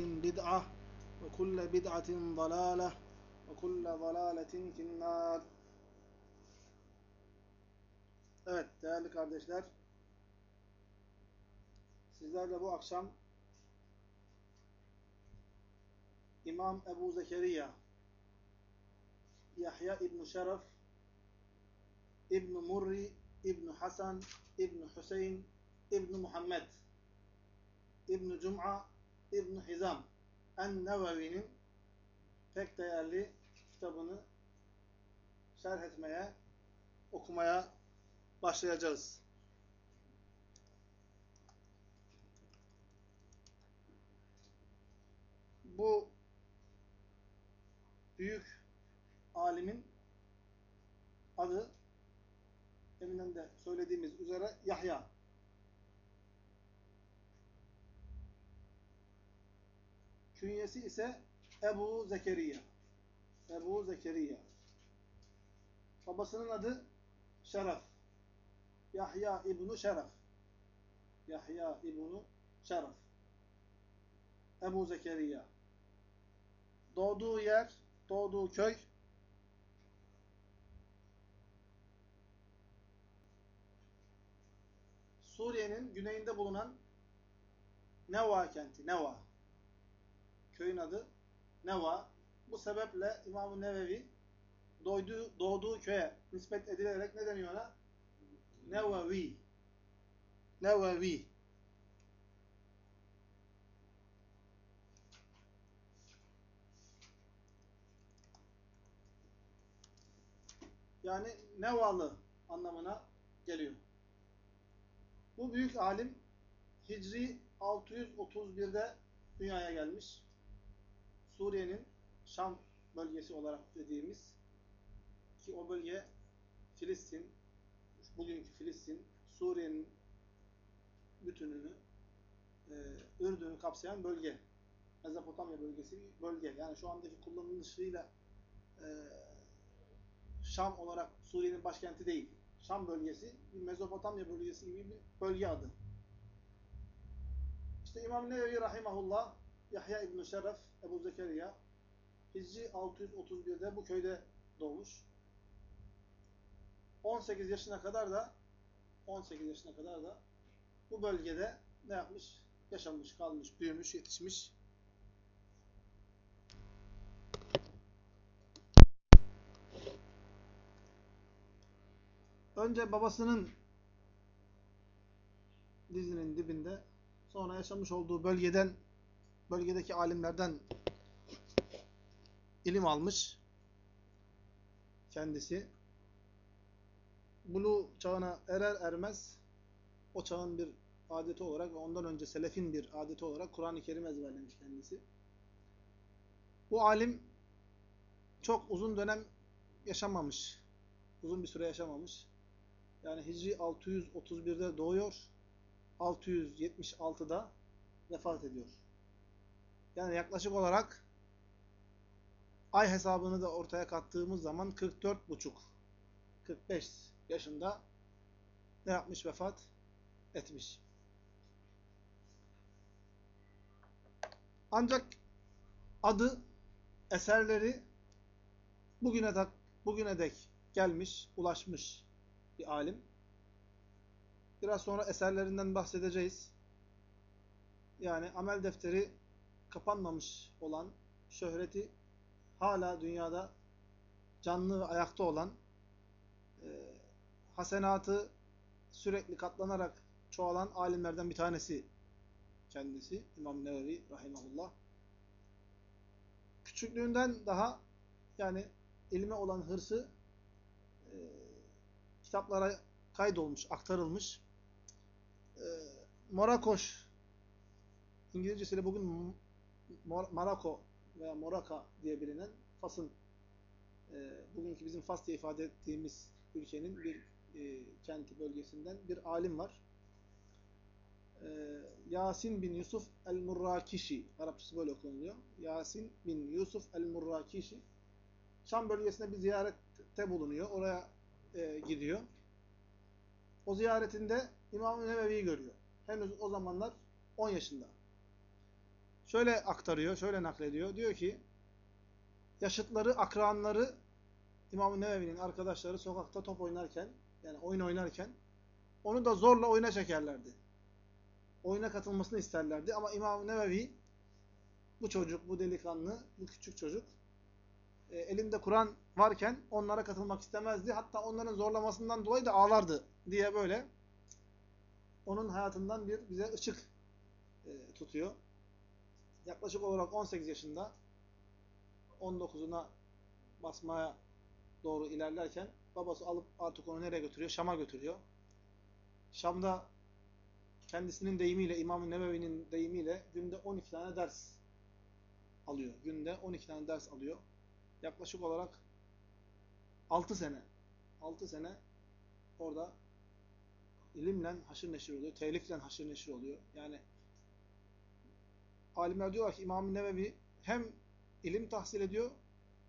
بدعة وكل بدعة ضلالة وكل ضلالة في النار Evet değerli kardeşler sizlerle bu akşam İmam Ebu Zekeriya Yahya İbn Şeref İbn Murri İbn Hasan İbn Hüseyin İbn Muhammed İbn Cum'a İbn Hizam En-Nevevi'nin pek değerli kitabını şerh etmeye, okumaya başlayacağız. Bu büyük alimin adı deminden de söylediğimiz üzere Yahya. Künyesi ise Ebu Zekeriya. Ebu Zekeriya. Babasının adı Şeref. Yahya İbnu Şeref. Yahya İbnu Şeref. Ebu Zekeriya. Doğduğu yer, doğduğu köy Suriye'nin güneyinde bulunan Neva kenti. Neva. Köyün adı Neva. Bu sebeple İmam-ı Nevevi doğduğu, doğduğu köye nispet edilerek ne deniyor ona? Nevevi. Nevevi. Yani Nevalı anlamına geliyor. Bu büyük alim Hicri 631'de dünyaya gelmiş. Suriye'nin Şam bölgesi olarak dediğimiz ki o bölge Filistin, bugünkü Filistin, Suriye'nin bütününü, e, Ürdün'ü kapsayan bölge. Mezopotamya bölgesi bir bölge. Yani şu andaki kullanılışıyla e, Şam olarak Suriye'nin başkenti değil. Şam bölgesi bir Mezopotamya bölgesi gibi bir bölge adı. İşte İmam Nevevi Rahimahullah Yahya İbn-i Şeref, Ebu Zekeriya Hicri 631'de bu köyde doğmuş. 18 yaşına kadar da 18 yaşına kadar da bu bölgede ne yapmış? Yaşamış, kalmış, büyümüş, yetişmiş. Önce babasının dizinin dibinde sonra yaşamış olduğu bölgeden bölgedeki alimlerden ilim almış kendisi. Bulu çağına erer ermez o çağın bir adeti olarak ve ondan önce selefin bir adeti olarak Kur'an-ı Kerim ezberlemiş kendisi. Bu alim çok uzun dönem yaşamamış. Uzun bir süre yaşamamış. Yani Hicri 631'de doğuyor. 676'da vefat ediyor. Yani yaklaşık olarak ay hesabını da ortaya kattığımız zaman 44,5 45 yaşında ne yapmış? Vefat etmiş. Ancak adı, eserleri bugüne dek, bugüne dek gelmiş, ulaşmış bir alim. Biraz sonra eserlerinden bahsedeceğiz. Yani amel defteri kapanmamış olan, şöhreti hala dünyada canlı ayakta olan, e, hasenatı sürekli katlanarak çoğalan alimlerden bir tanesi kendisi İmam Nevevi rahimahullah. Küçüklüğünden daha yani ilme olan hırsı e, kitaplara kaydolmuş, aktarılmış. E, Morakoş İngilizcesiyle bugün Mor Marako veya Moraka diye bilinen Fas'ın e, bugünkü bizim Fas diye ifade ettiğimiz ülkenin bir e, kenti bölgesinden bir alim var. E, Yasin bin Yusuf el-Murrakişi Arapçası böyle okunuluyor. Yasin bin Yusuf el-Murrakişi Şam bölgesinde bir ziyarette bulunuyor. Oraya e, gidiyor. O ziyaretinde İmam-ı Nevevi'yi görüyor. Henüz o zamanlar 10 yaşında. Şöyle aktarıyor, şöyle naklediyor. Diyor ki, yaşıtları, akranları İmam-ı Nevevi'nin arkadaşları sokakta top oynarken, yani oyun oynarken, onu da zorla oyuna çekerlerdi. Oyuna katılmasını isterlerdi. Ama İmam-ı Nevevi, bu çocuk, bu delikanlı, bu küçük çocuk, e, elinde Kur'an varken onlara katılmak istemezdi. Hatta onların zorlamasından dolayı da ağlardı diye böyle onun hayatından bir bize ışık e, tutuyor. Yaklaşık olarak 18 yaşında 19'una basmaya doğru ilerlerken babası alıp artık onu nereye götürüyor? Şam'a götürüyor. Şam'da kendisinin deyimiyle, İmam-ı Nebevi'nin deyimiyle günde 12 tane ders alıyor. Günde 12 tane ders alıyor. Yaklaşık olarak 6 sene 6 sene orada ilimle haşır neşir oluyor. Telifle haşır neşir oluyor. Yani alimler diyorlar ki İmam-ı Nevevi hem ilim tahsil ediyor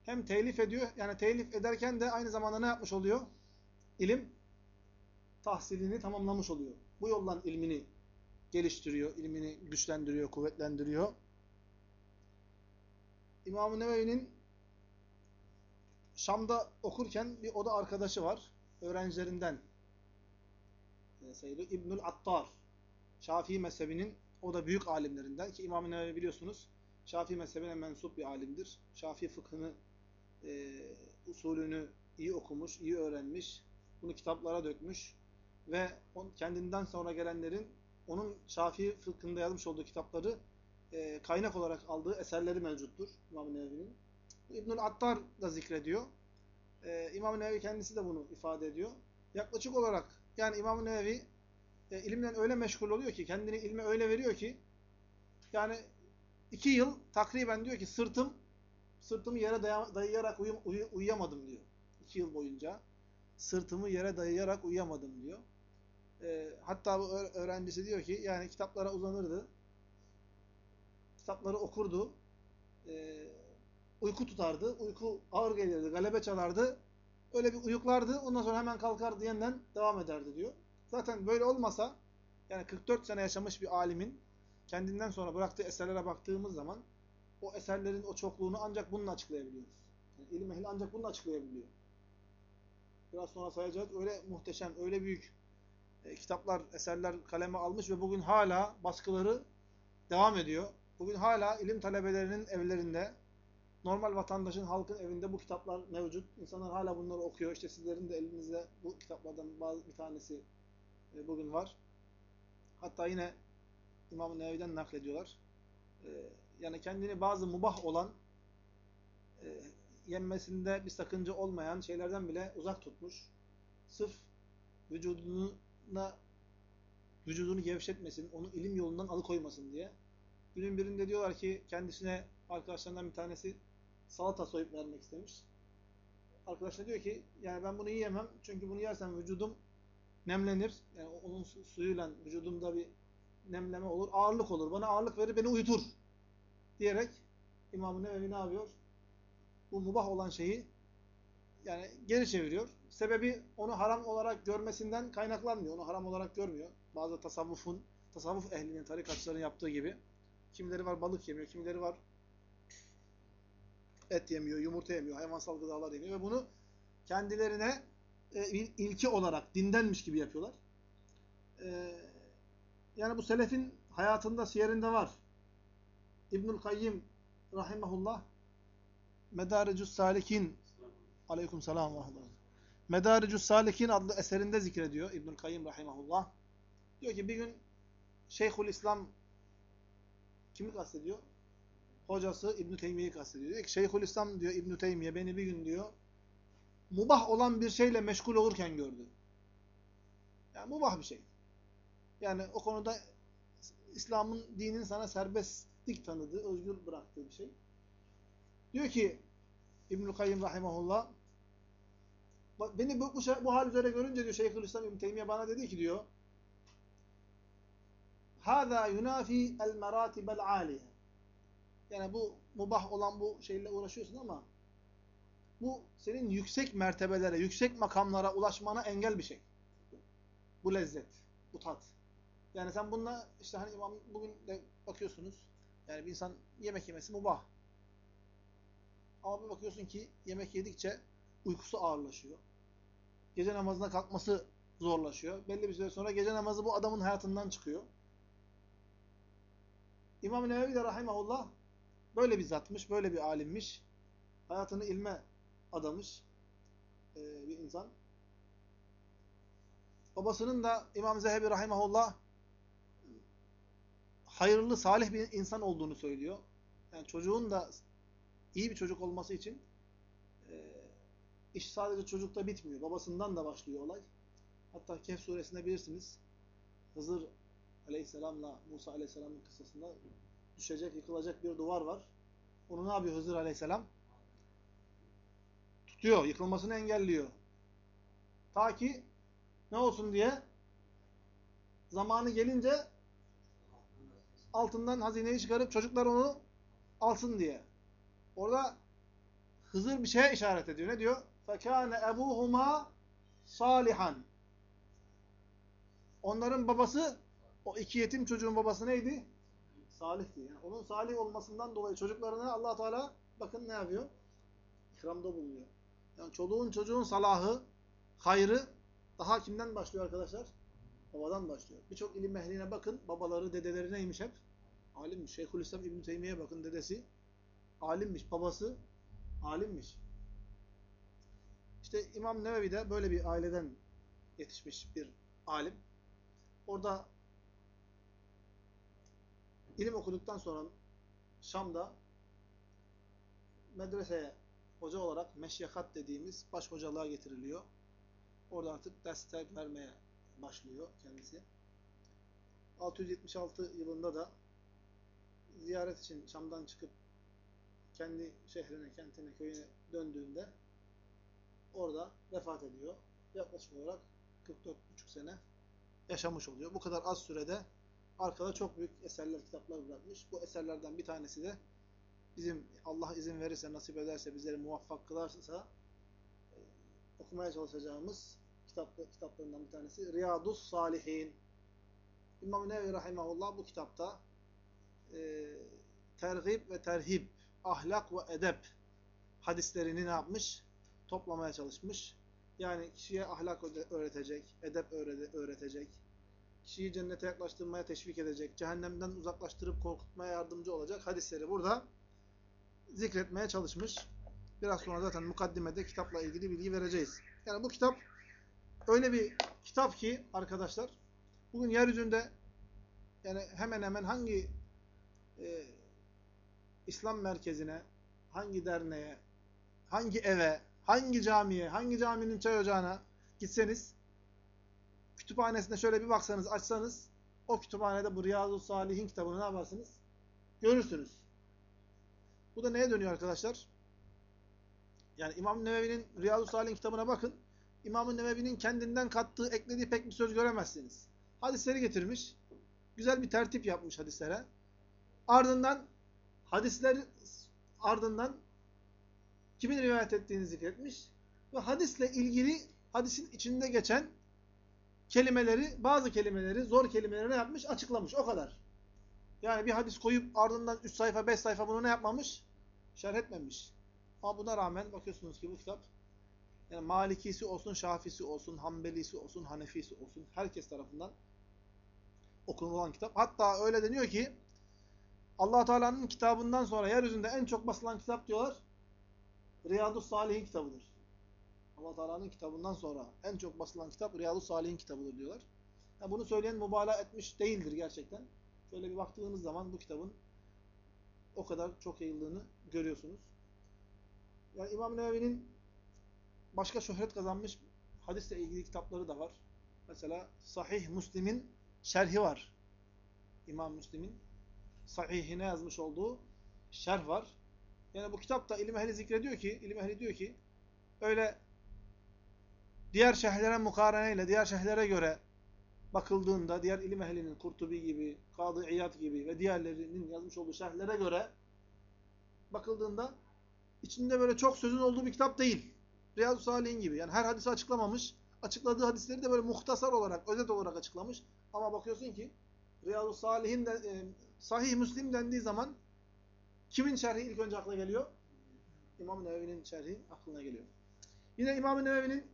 hem telif ediyor. Yani telif ederken de aynı zamanda ne yapmış oluyor? İlim tahsilini tamamlamış oluyor. Bu yoldan ilmini geliştiriyor, ilmini güçlendiriyor, kuvvetlendiriyor. İmam-ı Nevevi'nin Şam'da okurken bir oda arkadaşı var. Öğrencilerinden sayılıyor. İbnül Attar. Şafii mezhebinin o da büyük alimlerinden ki İmam-ı Nevevi biliyorsunuz Şafii mezhebine mensup bir alimdir. Şafii fıkhını e, usulünü iyi okumuş, iyi öğrenmiş. Bunu kitaplara dökmüş ve on, kendinden sonra gelenlerin onun Şafii fıkhında yazmış olduğu kitapları e, kaynak olarak aldığı eserleri mevcuttur İmam-ı Nevevi'nin. İbnül Attar da zikrediyor. Ee, İmam-ı Nevevi kendisi de bunu ifade ediyor. Yaklaşık olarak yani İmam-ı Nevevi e, ilimle öyle meşgul oluyor ki, kendini ilme öyle veriyor ki yani iki yıl takriben diyor ki sırtım sırtımı yere dayayarak uyum, uy uyuyamadım diyor. İki yıl boyunca sırtımı yere dayayarak uyuyamadım diyor. E, hatta bu öğrencisi diyor ki yani kitaplara uzanırdı. Kitapları okurdu. E, uyku tutardı. Uyku ağır gelirdi. Galebe çalardı. Öyle bir uyuklardı. Ondan sonra hemen kalkardı yeniden devam ederdi diyor. Zaten böyle olmasa yani 44 sene yaşamış bir alimin kendinden sonra bıraktığı eserlere baktığımız zaman o eserlerin o çokluğunu ancak bununla açıklayabiliyoruz. Yani ilim ehli ancak bununla açıklayabiliyor. Biraz sonra sayacağız. Öyle muhteşem, öyle büyük e, kitaplar, eserler kaleme almış ve bugün hala baskıları devam ediyor. Bugün hala ilim talebelerinin evlerinde normal vatandaşın, halkın evinde bu kitaplar mevcut. İnsanlar hala bunları okuyor. İşte sizlerin de elinizde bu kitaplardan bazı bir tanesi e, bugün var. Hatta yine İmam-ı Nevevi'den naklediyorlar. E, yani kendini bazı mubah olan, e, yenmesinde bir sakınca olmayan şeylerden bile uzak tutmuş. Sırf vücuduna vücudunu gevşetmesin, onu ilim yolundan alıkoymasın diye. Günün birinde diyorlar ki kendisine arkadaşlarından bir tanesi salata soyup vermek istemiş. Arkadaşlar diyor ki yani ben bunu yiyemem çünkü bunu yersem vücudum nemlenir. Yani onun suyuyla vücudumda bir nemleme olur. Ağırlık olur. Bana ağırlık verir beni uyutur. Diyerek İmam-ı Nevevi ne yapıyor? bu mubah olan şeyi yani geri çeviriyor. Sebebi onu haram olarak görmesinden kaynaklanmıyor. Onu haram olarak görmüyor. Bazı tasavvufun, tasavvuf ehlinin, tarikatçıların yaptığı gibi. Kimileri var balık yemiyor, kimileri var et yemiyor, yumurta yemiyor, hayvansal gıdalar yemiyor ve bunu kendilerine e, ilki olarak dindenmiş gibi yapıyorlar. E, yani bu selefin hayatında, siyerinde var. İbnül Kayyim rahimahullah Medaricus Salikin aleyküm selam ve Medaricus Salikin adlı eserinde zikrediyor İbnül Kayyim rahimahullah. Diyor ki bir gün Şeyhül İslam kimi kastediyor? Hocası İbn Teymiye'yi kastediyor. Diyor ki Şeyhül İslam diyor İbn Teymiye beni bir gün diyor mubah olan bir şeyle meşgul olurken gördü. Yani mubah bir şey. Yani o konuda İslam'ın dinin sana serbestlik tanıdığı, özgür bıraktığı bir şey. Diyor ki İbnül Kayyim rahimahullah beni bu, bu, bu hal üzere görünce diyor Şeyhülislam İbn Teymiye bana dedi ki diyor Hâzâ yunafi el merâtibel âliye Yani bu mubah olan bu şeyle uğraşıyorsun ama bu senin yüksek mertebelere, yüksek makamlara ulaşmana engel bir şey. Bu lezzet, bu tat. Yani sen bununla işte hani imam bugün de bakıyorsunuz yani bir insan yemek yemesi mubah. Ama bir bakıyorsun ki yemek yedikçe uykusu ağırlaşıyor. Gece namazına kalkması zorlaşıyor. Belli bir süre sonra gece namazı bu adamın hayatından çıkıyor. İmam-ı Nevevi de rahimahullah böyle bir zatmış, böyle bir alimmiş. Hayatını ilme adamış e, bir insan. Babasının da İmam Zehebi rahimahullah hayırlı, salih bir insan olduğunu söylüyor. Yani çocuğun da iyi bir çocuk olması için e, iş sadece çocukta bitmiyor. Babasından da başlıyor olay. Hatta Kehf suresinde bilirsiniz. Hızır aleyhisselamla Musa aleyhisselamın kıssasında düşecek, yıkılacak bir duvar var. Onu ne yapıyor Hızır aleyhisselam? Tutuyor, yıkılmasını engelliyor. Ta ki ne olsun diye zamanı gelince altından hazineyi çıkarıp çocuklar onu alsın diye. Orada Hızır bir şeye işaret ediyor. Ne diyor? فَكَانَ اَبُوهُمَا salihan. Onların babası, o iki yetim çocuğun babası neydi? Salihti. Yani onun salih olmasından dolayı çocuklarına allah Teala bakın ne yapıyor? İkramda bulunuyor. Yani çoluğun çocuğun salahı, hayrı daha kimden başlıyor arkadaşlar? Babadan başlıyor. Birçok ilim ehline bakın. Babaları, dedeleri neymiş hep? Alimmiş. Şeyhülislam İbn Teymiye bakın dedesi. Alimmiş. Babası alimmiş. İşte İmam Nevevi de böyle bir aileden yetişmiş bir alim. Orada ilim okuduktan sonra Şam'da medreseye hoca olarak meşyakat dediğimiz baş hocalığa getiriliyor. Orada artık dersler vermeye başlıyor kendisi. 676 yılında da ziyaret için Şam'dan çıkıp kendi şehrine, kentine, köyüne döndüğünde orada vefat ediyor. Yaklaşık olarak 44,5 sene yaşamış oluyor. Bu kadar az sürede arkada çok büyük eserler, kitaplar bırakmış. Bu eserlerden bir tanesi de bizim Allah izin verirse, nasip ederse, bizleri muvaffak kılarsa e, okumaya çalışacağımız kitap, kitaplarından bir tanesi Riyadus Salihin. İmam-ı Nevi Rahimahullah bu kitapta e, tergib ve terhib, ahlak ve edep hadislerini ne yapmış? Toplamaya çalışmış. Yani kişiye ahlak öğretecek, edep öğretecek, kişiyi cennete yaklaştırmaya teşvik edecek, cehennemden uzaklaştırıp korkutmaya yardımcı olacak hadisleri burada zikretmeye çalışmış. Biraz sonra zaten mukaddimede kitapla ilgili bilgi vereceğiz. Yani bu kitap öyle bir kitap ki arkadaşlar bugün yeryüzünde yani hemen hemen hangi e, İslam merkezine, hangi derneğe, hangi eve, hangi camiye, hangi caminin çay ocağına gitseniz kütüphanesinde şöyle bir baksanız, açsanız o kütüphanede bu Riyazu Salihin kitabını ne yaparsınız? Görürsünüz. Bu da neye dönüyor arkadaşlar? Yani İmam Nevevi'nin Riyazu Salihin kitabına bakın. İmam Nevevi'nin kendinden kattığı, eklediği pek bir söz göremezsiniz. Hadisleri getirmiş. Güzel bir tertip yapmış hadislere. Ardından hadisler ardından kimin rivayet ettiğini zikretmiş ve hadisle ilgili hadisin içinde geçen kelimeleri, bazı kelimeleri, zor kelimeleri ne yapmış? Açıklamış. O kadar. Yani bir hadis koyup ardından 3 sayfa, 5 sayfa bunu ne yapmamış? Şerh etmemiş. Ama buna rağmen bakıyorsunuz ki bu kitap yani Malikisi olsun, Şafisi olsun, Hanbelisi olsun, Hanefisi olsun herkes tarafından okunulan kitap. Hatta öyle deniyor ki allah Teala'nın kitabından sonra yeryüzünde en çok basılan kitap diyorlar Riyadu Salihin kitabıdır. allah Teala'nın kitabından sonra en çok basılan kitap Riyadu Salihin kitabıdır diyorlar. Yani bunu söyleyen mübalağa etmiş değildir gerçekten. Şöyle bir baktığınız zaman bu kitabın o kadar çok yayıldığını görüyorsunuz. Yani İmam Nevevi'nin başka şöhret kazanmış hadisle ilgili kitapları da var. Mesela Sahih Müslim'in şerhi var. İmam Müslim'in sahihine yazmış olduğu şerh var. Yani bu kitapta ilim ehli zikrediyor ki, ilim ehli diyor ki öyle diğer şerhlere mukareneyle, diğer şerhlere göre bakıldığında diğer ilim ehlinin Kurtubi gibi, Kadı İyad gibi ve diğerlerinin yazmış olduğu şerhlere göre bakıldığında içinde böyle çok sözün olduğu bir kitap değil. Riyadu Salih'in gibi. Yani her hadisi açıklamamış. Açıkladığı hadisleri de böyle muhtasar olarak, özet olarak açıklamış. Ama bakıyorsun ki Riyadu Salih'in de e, Sahih Müslim dendiği zaman kimin şerhi ilk önce akla geliyor? İmam Nevevi'nin şerhi aklına geliyor. Yine İmam Nevevi'nin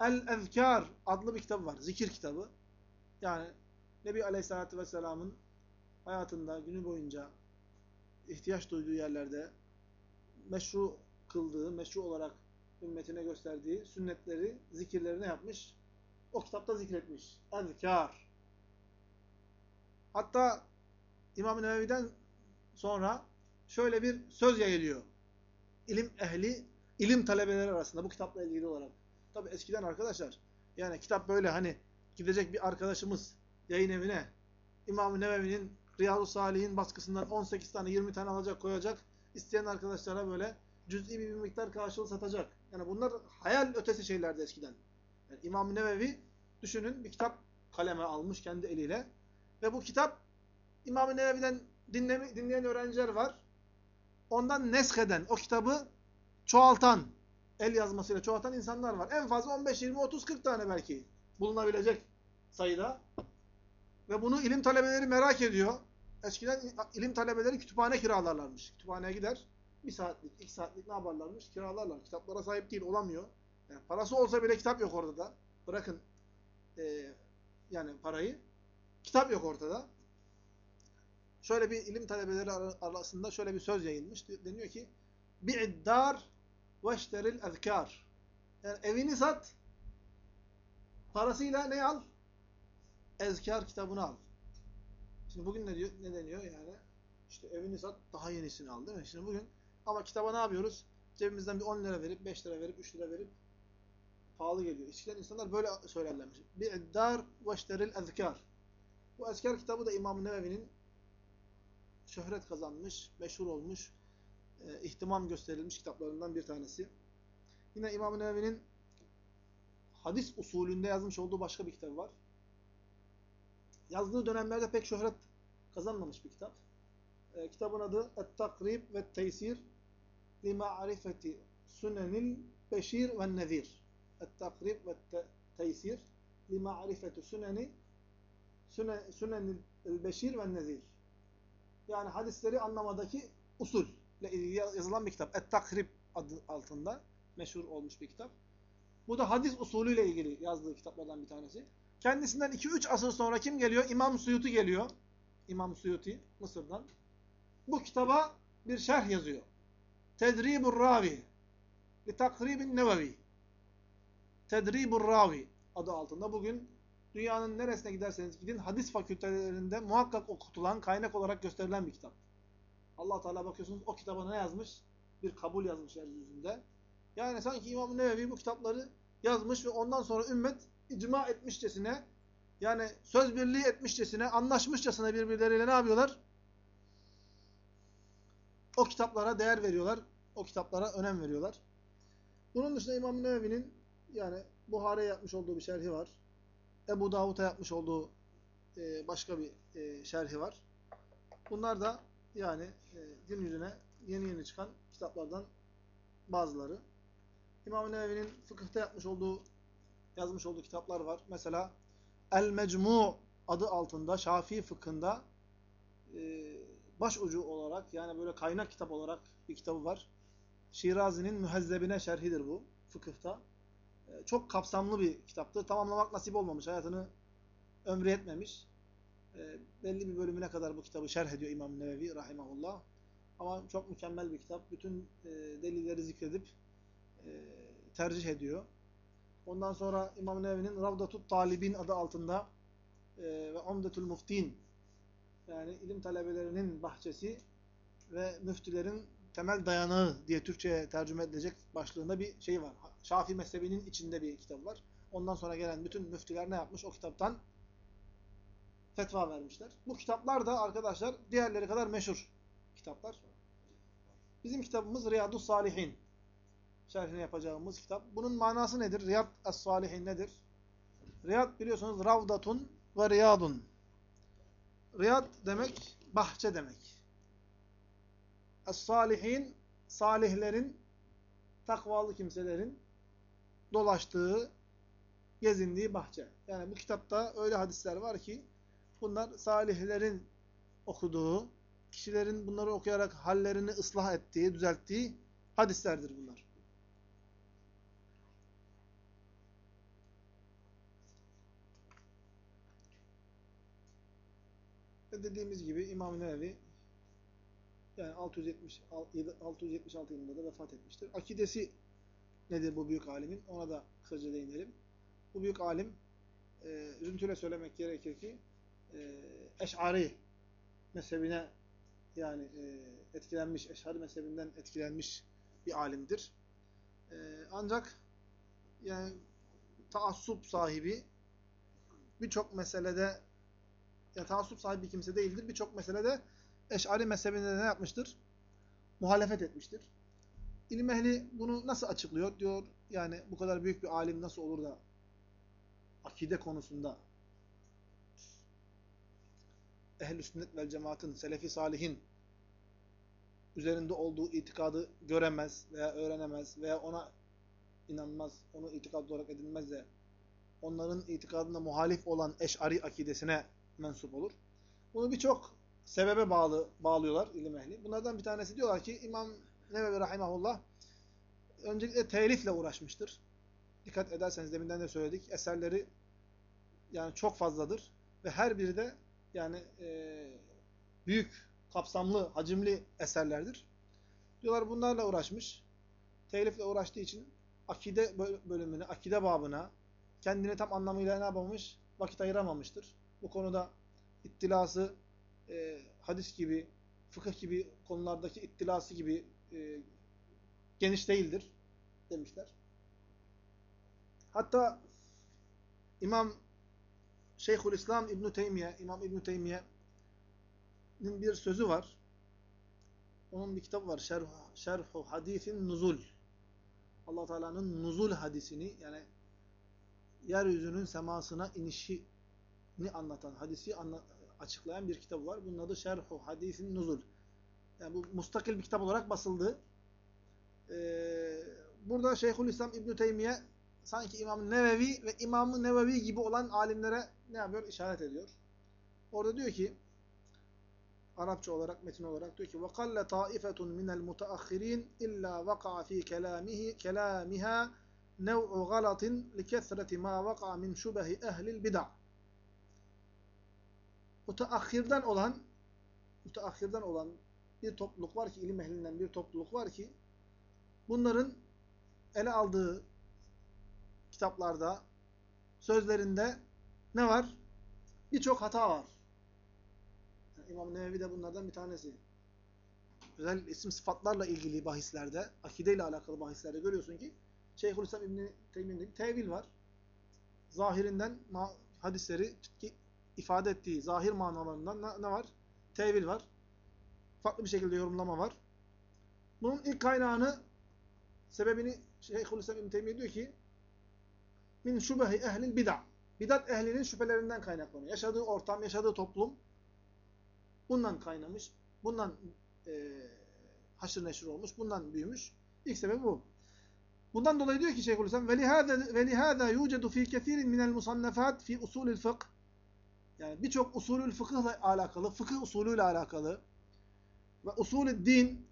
El-Ezkar adlı bir kitabı var. Zikir kitabı. Yani Nebi Aleyhisselatü Vesselam'ın hayatında günü boyunca ihtiyaç duyduğu yerlerde meşru kıldığı, meşru olarak ümmetine gösterdiği sünnetleri, zikirleri ne yapmış? O kitapta zikretmiş. Ezkar. Hatta İmam-ı Nevevi'den sonra şöyle bir söz yayılıyor. İlim ehli, ilim talebeleri arasında bu kitapla ilgili olarak. Tabi eskiden arkadaşlar, yani kitap böyle hani gidecek bir arkadaşımız yayın evine İmam-ı Nevevi'nin Riyadu Salih'in baskısından 18 tane 20 tane alacak koyacak. İsteyen arkadaşlara böyle cüz'i bir miktar karşılığı satacak. Yani bunlar hayal ötesi şeylerdi eskiden. Yani İmam-ı Nevevi düşünün bir kitap kaleme almış kendi eliyle. Ve bu kitap İmam-ı Nevevi'den dinleyen öğrenciler var. Ondan nesheden, o kitabı çoğaltan, el yazmasıyla çoğaltan insanlar var. En fazla 15, 20, 30, 40 tane belki bulunabilecek sayıda. Ve bunu ilim talebeleri merak ediyor. Eskiden ilim talebeleri kütüphane kiralarlarmış. Kütüphaneye gider, bir saatlik, iki saatlik ne yaparlarmış? Kiralarlar. Kitaplara sahip değil, olamıyor. Yani parası olsa bile kitap yok ortada. Bırakın e, yani parayı. Kitap yok ortada. Şöyle bir ilim talebeleri arasında şöyle bir söz yayılmış. Deniyor ki bi'iddar veşteril ezkar. Yani evini sat, parasıyla ne al? Ezkar kitabını al. Şimdi bugün ne diyor? Ne deniyor yani? İşte evini sat, daha yenisini al değil mi? Şimdi bugün ama kitaba ne yapıyoruz? Cebimizden bir 10 lira verip, 5 lira verip, 3 lira verip pahalı geliyor. Eskiden insanlar böyle söylerlermiş. Bi'iddar veşteril ezkar. Bu ezkar kitabı da İmam-ı Nevevi'nin şöhret kazanmış, meşhur olmuş, e, ihtimam gösterilmiş kitaplarından bir tanesi. Yine İmam-ı Nevevi'nin hadis usulünde yazmış olduğu başka bir kitabı var. Yazdığı dönemlerde pek şöhret kazanmamış bir kitap. E, kitabın adı Et-Takrib ve Teysir lima'rifeti sunenil beşir ve nezir. Et-Takrib ve Teysir lima'rifeti suneni sunenil beşir ve nezir. Yani hadisleri anlamadaki usul yazılan bir kitap. Et-Takrib adı altında meşhur olmuş bir kitap. Bu da hadis usulüyle ilgili yazdığı kitaplardan bir tanesi. Kendisinden 2-3 asır sonra kim geliyor? İmam Suyuti geliyor. İmam Suyuti Mısır'dan. Bu kitaba bir şerh yazıyor. Tedribur Ravi li takribin nevevi. Tedribur Ravi adı altında bugün dünyanın neresine giderseniz gidin hadis fakültelerinde muhakkak okutulan, kaynak olarak gösterilen bir kitap. Allah Teala bakıyorsunuz o kitaba ne yazmış? Bir kabul yazmış yeryüzünde. Yani sanki İmam Nevevi bu kitapları yazmış ve ondan sonra ümmet icma etmişçesine yani söz birliği etmişçesine, anlaşmışçasına birbirleriyle ne yapıyorlar? O kitaplara değer veriyorlar. O kitaplara önem veriyorlar. Bunun dışında İmam Nevevi'nin yani Buhari'ye yapmış olduğu bir şerhi var. Ebu Davud'a yapmış olduğu e, başka bir e, şerhi var. Bunlar da yani e, din yüzüne yeni yeni çıkan kitaplardan bazıları. İmam-ı Nevevi'nin fıkıhta yapmış olduğu, yazmış olduğu kitaplar var. Mesela El-Mecmu adı altında Şafii fıkhında e, başucu olarak yani böyle kaynak kitap olarak bir kitabı var. Şirazi'nin Mühezzebine şerhidir bu fıkıhta. E, çok kapsamlı bir kitaptır. Tamamlamak nasip olmamış. Hayatını ömrü etmemiş. E, belli bir bölümüne kadar bu kitabı şerh ediyor İmam Nevevi rahimahullah. Ama çok mükemmel bir kitap. Bütün e, delilleri zikredip e, tercih ediyor. Ondan sonra İmam Nevevi'nin Ravdatut Talibin adı altında e, ve Umdetul Muftin yani ilim talebelerinin bahçesi ve müftülerin temel dayanağı diye Türkçe'ye tercüme edilecek başlığında bir şey var. Şafii mezhebinin içinde bir kitap var. Ondan sonra gelen bütün müftüler ne yapmış? O kitaptan fetva vermişler. Bu kitaplar da arkadaşlar diğerleri kadar meşhur kitaplar. Bizim kitabımız Riyadus Salihin. Şerhini yapacağımız kitap. Bunun manası nedir? Riyad es-Salihin nedir? Riyad biliyorsunuz Ravdatun ve Riyadun. Riyad demek bahçe demek. Es-Salihin salihlerin takvalı kimselerin dolaştığı, gezindiği bahçe. Yani bu kitapta öyle hadisler var ki bunlar salihlerin okuduğu, kişilerin bunları okuyarak hallerini ıslah ettiği, düzelttiği hadislerdir bunlar. Ve dediğimiz gibi İmam-ı Nevevi yani 670, 676 yılında da vefat etmiştir. Akidesi nedir bu büyük alimin? Ona da kısaca değinelim. Bu büyük alim e, üzüntüyle söylemek gerekir ki e, Eş'ari mezhebine yani e, etkilenmiş, Eş'ari mezhebinden etkilenmiş bir alimdir. E, ancak yani taassup sahibi birçok meselede ya taassup sahibi kimse değildir. Birçok meselede Eş'ari mezhebinde ne yapmıştır? Muhalefet etmiştir. İlim ehli bunu nasıl açıklıyor? Diyor yani bu kadar büyük bir alim nasıl olur da akide konusunda ehl-i sünnet vel cemaatın, selefi salihin üzerinde olduğu itikadı göremez veya öğrenemez veya ona inanmaz, onu itikad olarak edinmez de onların itikadına muhalif olan eş'ari akidesine mensup olur. Bunu birçok sebebe bağlı bağlıyorlar ilim ehli. Bunlardan bir tanesi diyorlar ki İmam Nevevi Rahimahullah öncelikle telifle uğraşmıştır. Dikkat ederseniz deminden de söyledik. Eserleri yani çok fazladır. Ve her biri de yani e, büyük, kapsamlı, hacimli eserlerdir. Diyorlar bunlarla uğraşmış. Telifle uğraştığı için akide bölümüne, akide babına kendini tam anlamıyla ne yapamamış? Vakit ayıramamıştır. Bu konuda ittilası e, hadis gibi, fıkıh gibi konulardaki ittilası gibi e, geniş değildir demişler. Hatta İmam Şeyhülislam İbn Teymiye, İmam İbn Teymiye'nin bir sözü var. Onun bir kitabı var. Şerh, Şerhu Hadisin Nuzul. Allah Teala'nın nuzul hadisini yani yeryüzünün semasına inişini anlatan, hadisi anla, açıklayan bir kitabı var. Bunun adı Şerhu Hadisin Nuzul. Yani bu mustakil bir kitap olarak basıldı. Ee, burada Şeyhülislam İbn Teymiye sanki İmam Nevevi ve İmam Nevevi gibi olan alimlere ne yapıyor? İşaret ediyor. Orada diyor ki Arapça olarak, metin olarak diyor ki وَقَلَّ طَائِفَةٌ مِنَ الْمُتَأَخِّرِينَ إِلَّا وَقَعَ ف۪ي كَلَامِهِ كَلَامِهَا نَوْعُ غَلَطٍ لِكَثْرَةِ مَا وَقَعَ مِنْ شُبَهِ اَهْلِ الْبِدَعِ Müteahhirden olan müteahhirden olan bir topluluk var ki, ilim ehlinden bir topluluk var ki bunların ele aldığı kitaplarda, sözlerinde ne var? Birçok hata var. İmam Nevevi de bunlardan bir tanesi. Özel isim sıfatlarla ilgili bahislerde, akideyle alakalı bahislerde görüyorsun ki Şeyhülislam İbn Teymiye'nin tevil var. Zahirinden hadisleri ifade ettiği zahir manalarından ne var? Tevil var. Farklı bir şekilde yorumlama var. Bunun ilk kaynağını, sebebini Şeyhülislam İbn Teymiye diyor ki min şubehi ehlil bid'a. Bidat ehlinin şüphelerinden kaynaklanıyor. Yaşadığı ortam, yaşadığı toplum bundan kaynamış, bundan e, haşır neşir olmuş, bundan büyümüş. İlk sebebi bu. Bundan dolayı diyor ki Şeyhülislam ve lihâzâ yûcedu fî kefîrin minel musannefât fî usûlil fıkh yani birçok usulül fıkıhla alakalı, fıkıh usulüyle alakalı ve usulü din,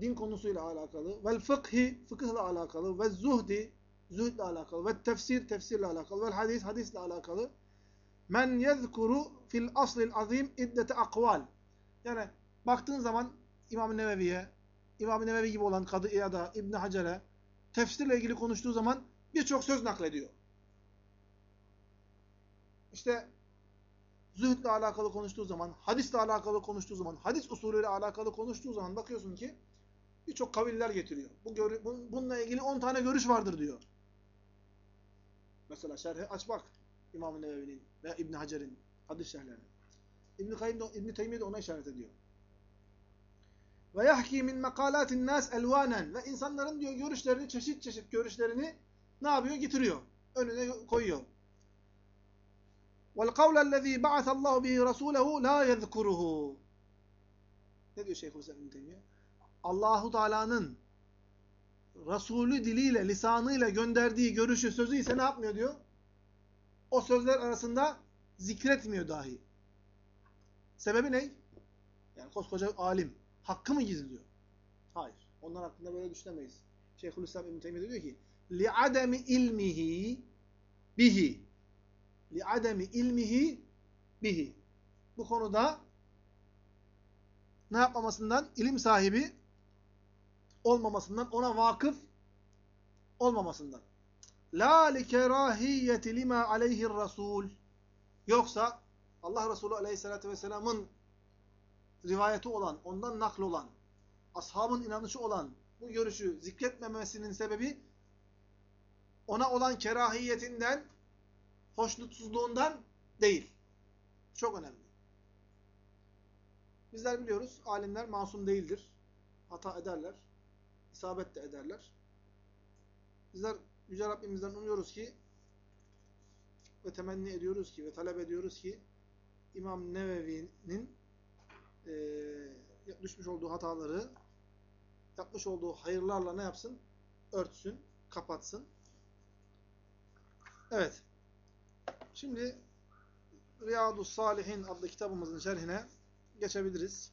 din konusuyla alakalı, vel fıkhi, fıkıhla alakalı, ve zuhdi, zuhdle alakalı ve tefsir, tefsirle alakalı ve hadis, hadisle alakalı men yezkuru fil aslil azim iddete akval. Yani baktığın zaman İmam-ı Nevevi'ye, İmam-ı Nevevi gibi olan Kadı İyad'a, İbn Hacer'e tefsirle ilgili konuştuğu zaman birçok söz naklediyor. İşte zühdle alakalı konuştuğu zaman, hadisle alakalı konuştuğu zaman, hadis usulüyle alakalı konuştuğu zaman bakıyorsun ki birçok kaviller getiriyor. Bu bununla ilgili 10 tane görüş vardır diyor. Mesela şerhi aç bak İmam-ı Nevevi'nin veya İbn Hacer'in hadis şerhlerine. İbn Kayyim de İbn Teymiyye de ona işaret ediyor. Ve yahki min makalatin nas elvanen ve insanların diyor görüşlerini çeşit çeşit görüşlerini ne yapıyor? Getiriyor. Önüne koyuyor. Vel kavlellezî ba'atallahu bihi rasûlehu la yezkuruhu. Ne diyor Şeyhülislam İbn Teymiyye? Allahu Teala'nın Resulü diliyle, lisanıyla gönderdiği görüşü, sözü ise ne yapmıyor diyor? O sözler arasında zikretmiyor dahi. Sebebi ne? Yani koskoca alim. Hakkı mı gizliyor? Hayır. Onlar hakkında böyle düşünemeyiz. Şeyhülislam İbn Teymiye diyor ki: "Li'ademi ilmihi bihi." Li'ademi ilmihi bihi. Bu konuda ne yapmamasından ilim sahibi olmamasından, ona vakıf olmamasından. La li kerahiyeti lima aleyhi'r rasul. Yoksa Allah Resulü Aleyhisselatü vesselam'ın rivayeti olan, ondan nakl olan, ashabın inanışı olan bu görüşü zikretmemesinin sebebi ona olan kerahiyetinden, hoşnutsuzluğundan değil. Çok önemli. Bizler biliyoruz, alimler masum değildir. Hata ederler. İsabet de ederler. Bizler Yüce Rabbimizden umuyoruz ki ve temenni ediyoruz ki ve talep ediyoruz ki İmam Nevevi'nin e, düşmüş olduğu hataları yapmış olduğu hayırlarla ne yapsın? Örtsün, kapatsın. Evet. Şimdi Riyadu Salihin adlı kitabımızın şerhine geçebiliriz.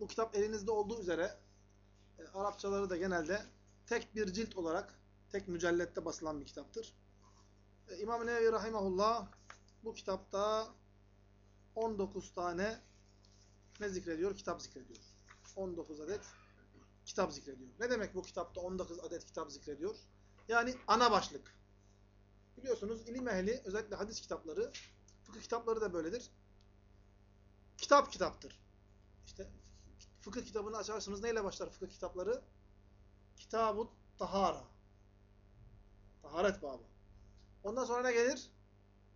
Bu kitap elinizde olduğu üzere e, Arapçaları da genelde tek bir cilt olarak tek mücellette basılan bir kitaptır. E, İmam Nevevi Rahimahullah bu kitapta 19 tane ne zikrediyor? Kitap zikrediyor. 19 adet kitap zikrediyor. Ne demek bu kitapta 19 adet kitap zikrediyor? Yani ana başlık. Biliyorsunuz ilim ehli özellikle hadis kitapları, fıkıh kitapları da böyledir. Kitap kitaptır. İşte fıkıh kitabını açarsınız. Neyle başlar fıkıh kitapları? Kitab-ı Tahara. Taharet babı. Ondan sonra ne gelir?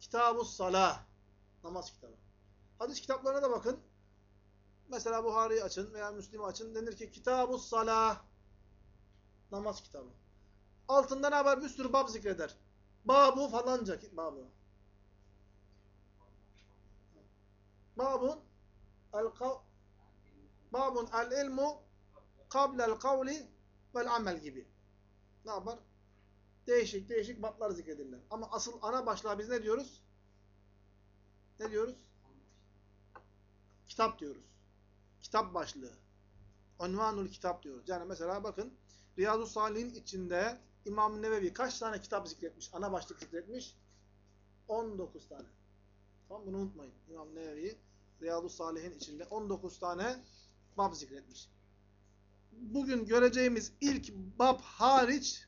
Kitab-ı Salah. Namaz kitabı. Hadis kitaplarına da bakın. Mesela Buhari'yi açın veya Müslim'i açın. Denir ki Kitab-ı Salah. Namaz kitabı. Altında ne haber? Bir sürü bab zikreder. Babu falanca babı. Babun el Babun el ilmu kablel kavli vel amel gibi. Ne yapar? Değişik değişik bablar zikredirler. Ama asıl ana başlığa biz ne diyoruz? Ne diyoruz? Kitap diyoruz. Kitap başlığı. Unvanul kitap diyoruz. Yani mesela bakın Riyazu Salih'in içinde İmam Nevevi kaç tane kitap zikretmiş? Ana başlık zikretmiş? 19 tane. Tamam bunu unutmayın. İmam Nevevi Riyazu Salih'in içinde 19 tane bab zikretmiş. Bugün göreceğimiz ilk bab hariç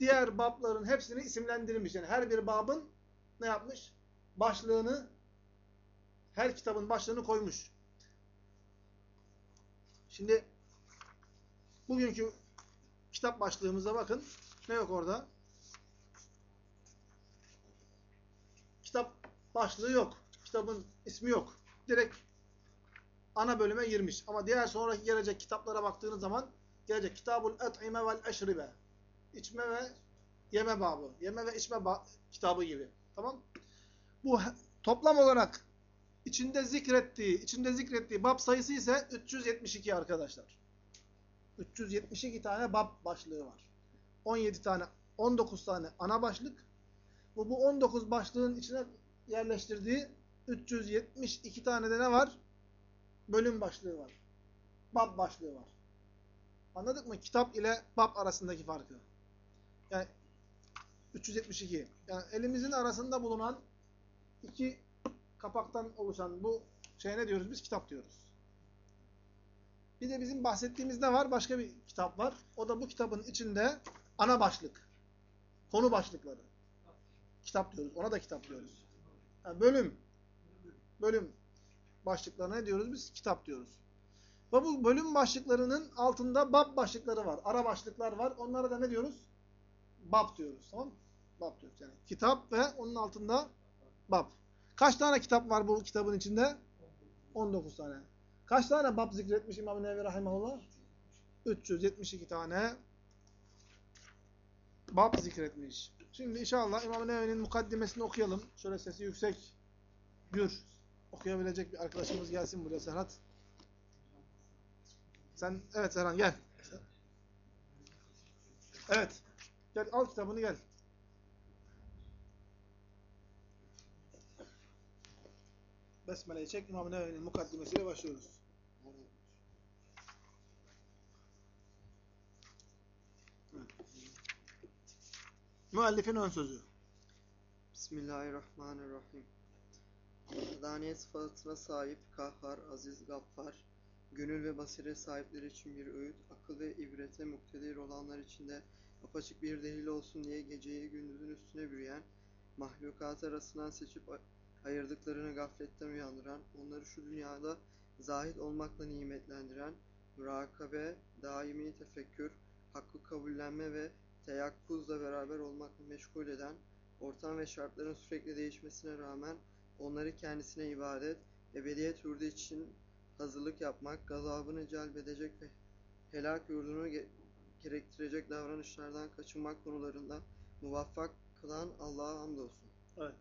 diğer babların hepsini isimlendirmiş. Yani her bir babın ne yapmış? Başlığını her kitabın başlığını koymuş. Şimdi bugünkü kitap başlığımıza bakın. Ne yok orada? Kitap başlığı yok. Kitabın ismi yok. Direkt ana bölüme girmiş. Ama diğer sonraki gelecek kitaplara baktığınız zaman gelecek Kitabul Et'ime vel Eşribe. İçme ve yeme babı. Yeme ve içme kitabı gibi. Tamam? Bu toplam olarak içinde zikrettiği, içinde zikrettiği bab sayısı ise 372 arkadaşlar. 372 tane bab başlığı var. 17 tane, 19 tane ana başlık. Bu, bu 19 başlığın içine yerleştirdiği 372 tane de ne var? Bölüm başlığı var. Bab başlığı var. Anladık mı? Kitap ile bab arasındaki farkı. Yani 372. Yani elimizin arasında bulunan iki kapaktan oluşan bu şeye ne diyoruz biz? Kitap diyoruz. Bir de bizim bahsettiğimiz ne var? Başka bir kitap var. O da bu kitabın içinde ana başlık. Konu başlıkları. Kitap diyoruz. Ona da kitap diyoruz. Yani bölüm. Bölüm başlıklarına ne diyoruz biz? Kitap diyoruz. Ve bu bölüm başlıklarının altında bab başlıkları var. Ara başlıklar var. Onlara da ne diyoruz? Bab diyoruz. Tamam mı? Bab diyoruz. Yani kitap ve onun altında bab. Kaç tane kitap var bu kitabın içinde? 19 tane. Kaç tane bab zikretmiş İmam-ı Nevi Rahimahullah? 372 tane bab zikretmiş. Şimdi inşallah İmam-ı Nevi'nin mukaddimesini okuyalım. Şöyle sesi yüksek, gür okuyabilecek bir arkadaşımız gelsin buraya Serhat. Sen, evet Serhan gel. Evet. Gel al kitabını gel. Besmele'yi çek. İmam-ı Nevevi'nin mukaddimesiyle başlıyoruz. Evet. Müellifin ön sözü. Bismillahirrahmanirrahim. Daniyet sıfatına sahip, kahhar, aziz, gaffar, gönül ve basiret sahipleri için bir öğüt, akıl ve ibrete muktedir olanlar için de apaçık bir delil olsun diye geceyi gündüzün üstüne bürüyen, mahlukat arasından seçip ayırdıklarını gafletten uyandıran, onları şu dünyada zahid olmakla nimetlendiren, mürakabe, daimi tefekkür, hakkı kabullenme ve teyakkuzla beraber olmakla meşgul eden, ortam ve şartların sürekli değişmesine rağmen onları kendisine ibadet, ebediyet yurdu için hazırlık yapmak, gazabını celbedecek ve helak yurdunu ge- gerektirecek davranışlardan kaçınmak konularında muvaffak kılan Allah'a hamdolsun. Evet.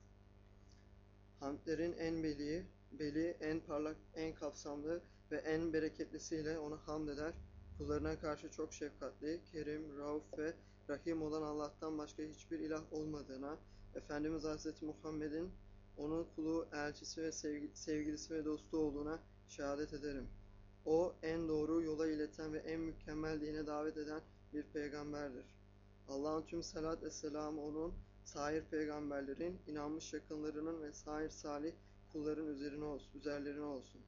Hamdlerin en beli, beli en parlak, en kapsamlı ve en bereketlisiyle ona hamd eder. Kullarına karşı çok şefkatli, kerim, rauf ve rahim olan Allah'tan başka hiçbir ilah olmadığına, Efendimiz Hazreti Muhammed'in onun kulu, elçisi ve sevgi- sevgilisi ve dostu olduğuna şehadet ederim. O en doğru yola ileten ve en mükemmel dine davet eden bir peygamberdir. Allah'ın tüm salat ve selamı onun sair peygamberlerin, inanmış yakınlarının ve sair salih kulların üzerine olsun, üzerlerine olsun.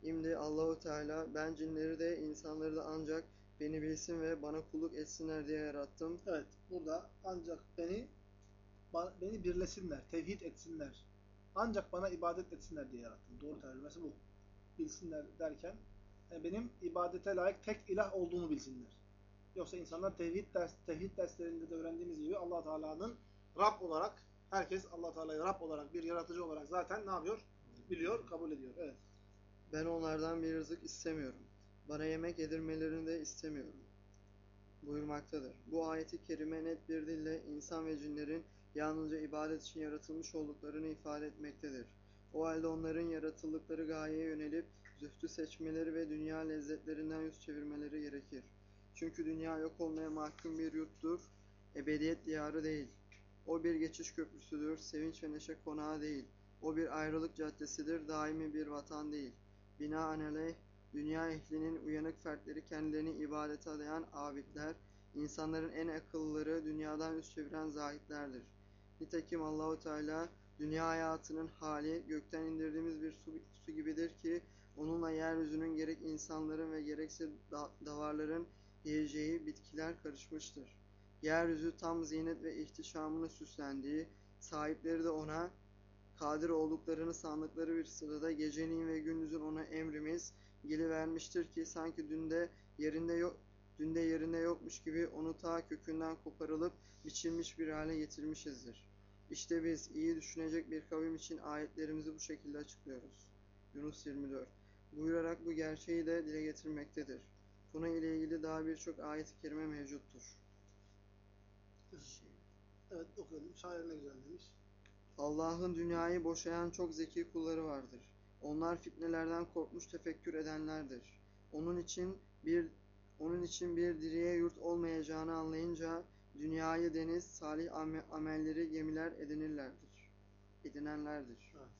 Şimdi Allahu Teala ben cinleri de insanları da ancak beni bilsin ve bana kulluk etsinler diye yarattım. Evet. Burada ancak beni beni birlesinler, tevhid etsinler. Ancak bana ibadet etsinler diye yarattım. Doğru tercümesi bu. Bilsinler derken yani benim ibadete layık tek ilah olduğumu bilsinler. Yoksa insanlar tevhid ders tevhid derslerinde de öğrendiğimiz gibi Allah Teala'nın Rab olarak herkes Allah Teala'yı Rab olarak bir yaratıcı olarak zaten ne yapıyor? Biliyor, kabul ediyor. Evet. Ben onlardan bir rızık istemiyorum. Bana yemek yedirmelerini de istemiyorum. Buyurmaktadır. Bu ayeti kerime net bir dille insan ve cinlerin yalnızca ibadet için yaratılmış olduklarını ifade etmektedir. O halde onların yaratıldıkları gayeye yönelip zühtü seçmeleri ve dünya lezzetlerinden yüz çevirmeleri gerekir. Çünkü dünya yok olmaya mahkum bir yurttur, ebediyet diyarı değil. O bir geçiş köprüsüdür, sevinç ve neşe konağı değil. O bir ayrılık caddesidir, daimi bir vatan değil. Binaenaleyh, dünya ehlinin uyanık fertleri kendilerini ibadete adayan abidler, insanların en akıllıları dünyadan yüz çeviren zahitlerdir. Nitekim Allahu Teala dünya hayatının hali gökten indirdiğimiz bir su, su gibidir ki onunla yeryüzünün gerek insanların ve gerekse da, davarların yiyeceği bitkiler karışmıştır. Yeryüzü tam zinet ve ihtişamını süslendiği, sahipleri de ona kadir olduklarını sandıkları bir sırada gecenin ve gündüzün ona emrimiz gelivermiştir ki sanki dünde yerinde yok dünde yerinde yokmuş gibi onu ta kökünden koparılıp biçilmiş bir hale getirmişizdir. İşte biz iyi düşünecek bir kavim için ayetlerimizi bu şekilde açıklıyoruz. Yunus 24 Buyurarak bu gerçeği de dile getirmektedir. Buna ile ilgili daha birçok ayet-i kerime mevcuttur. Evet okuyalım. Şair ne güzel demiş. Allah'ın dünyayı boşayan çok zeki kulları vardır. Onlar fitnelerden korkmuş tefekkür edenlerdir. Onun için bir onun için bir diriye yurt olmayacağını anlayınca dünyayı deniz, salih ame- amelleri gemiler edinirlerdir. Edinenlerdir. Evet.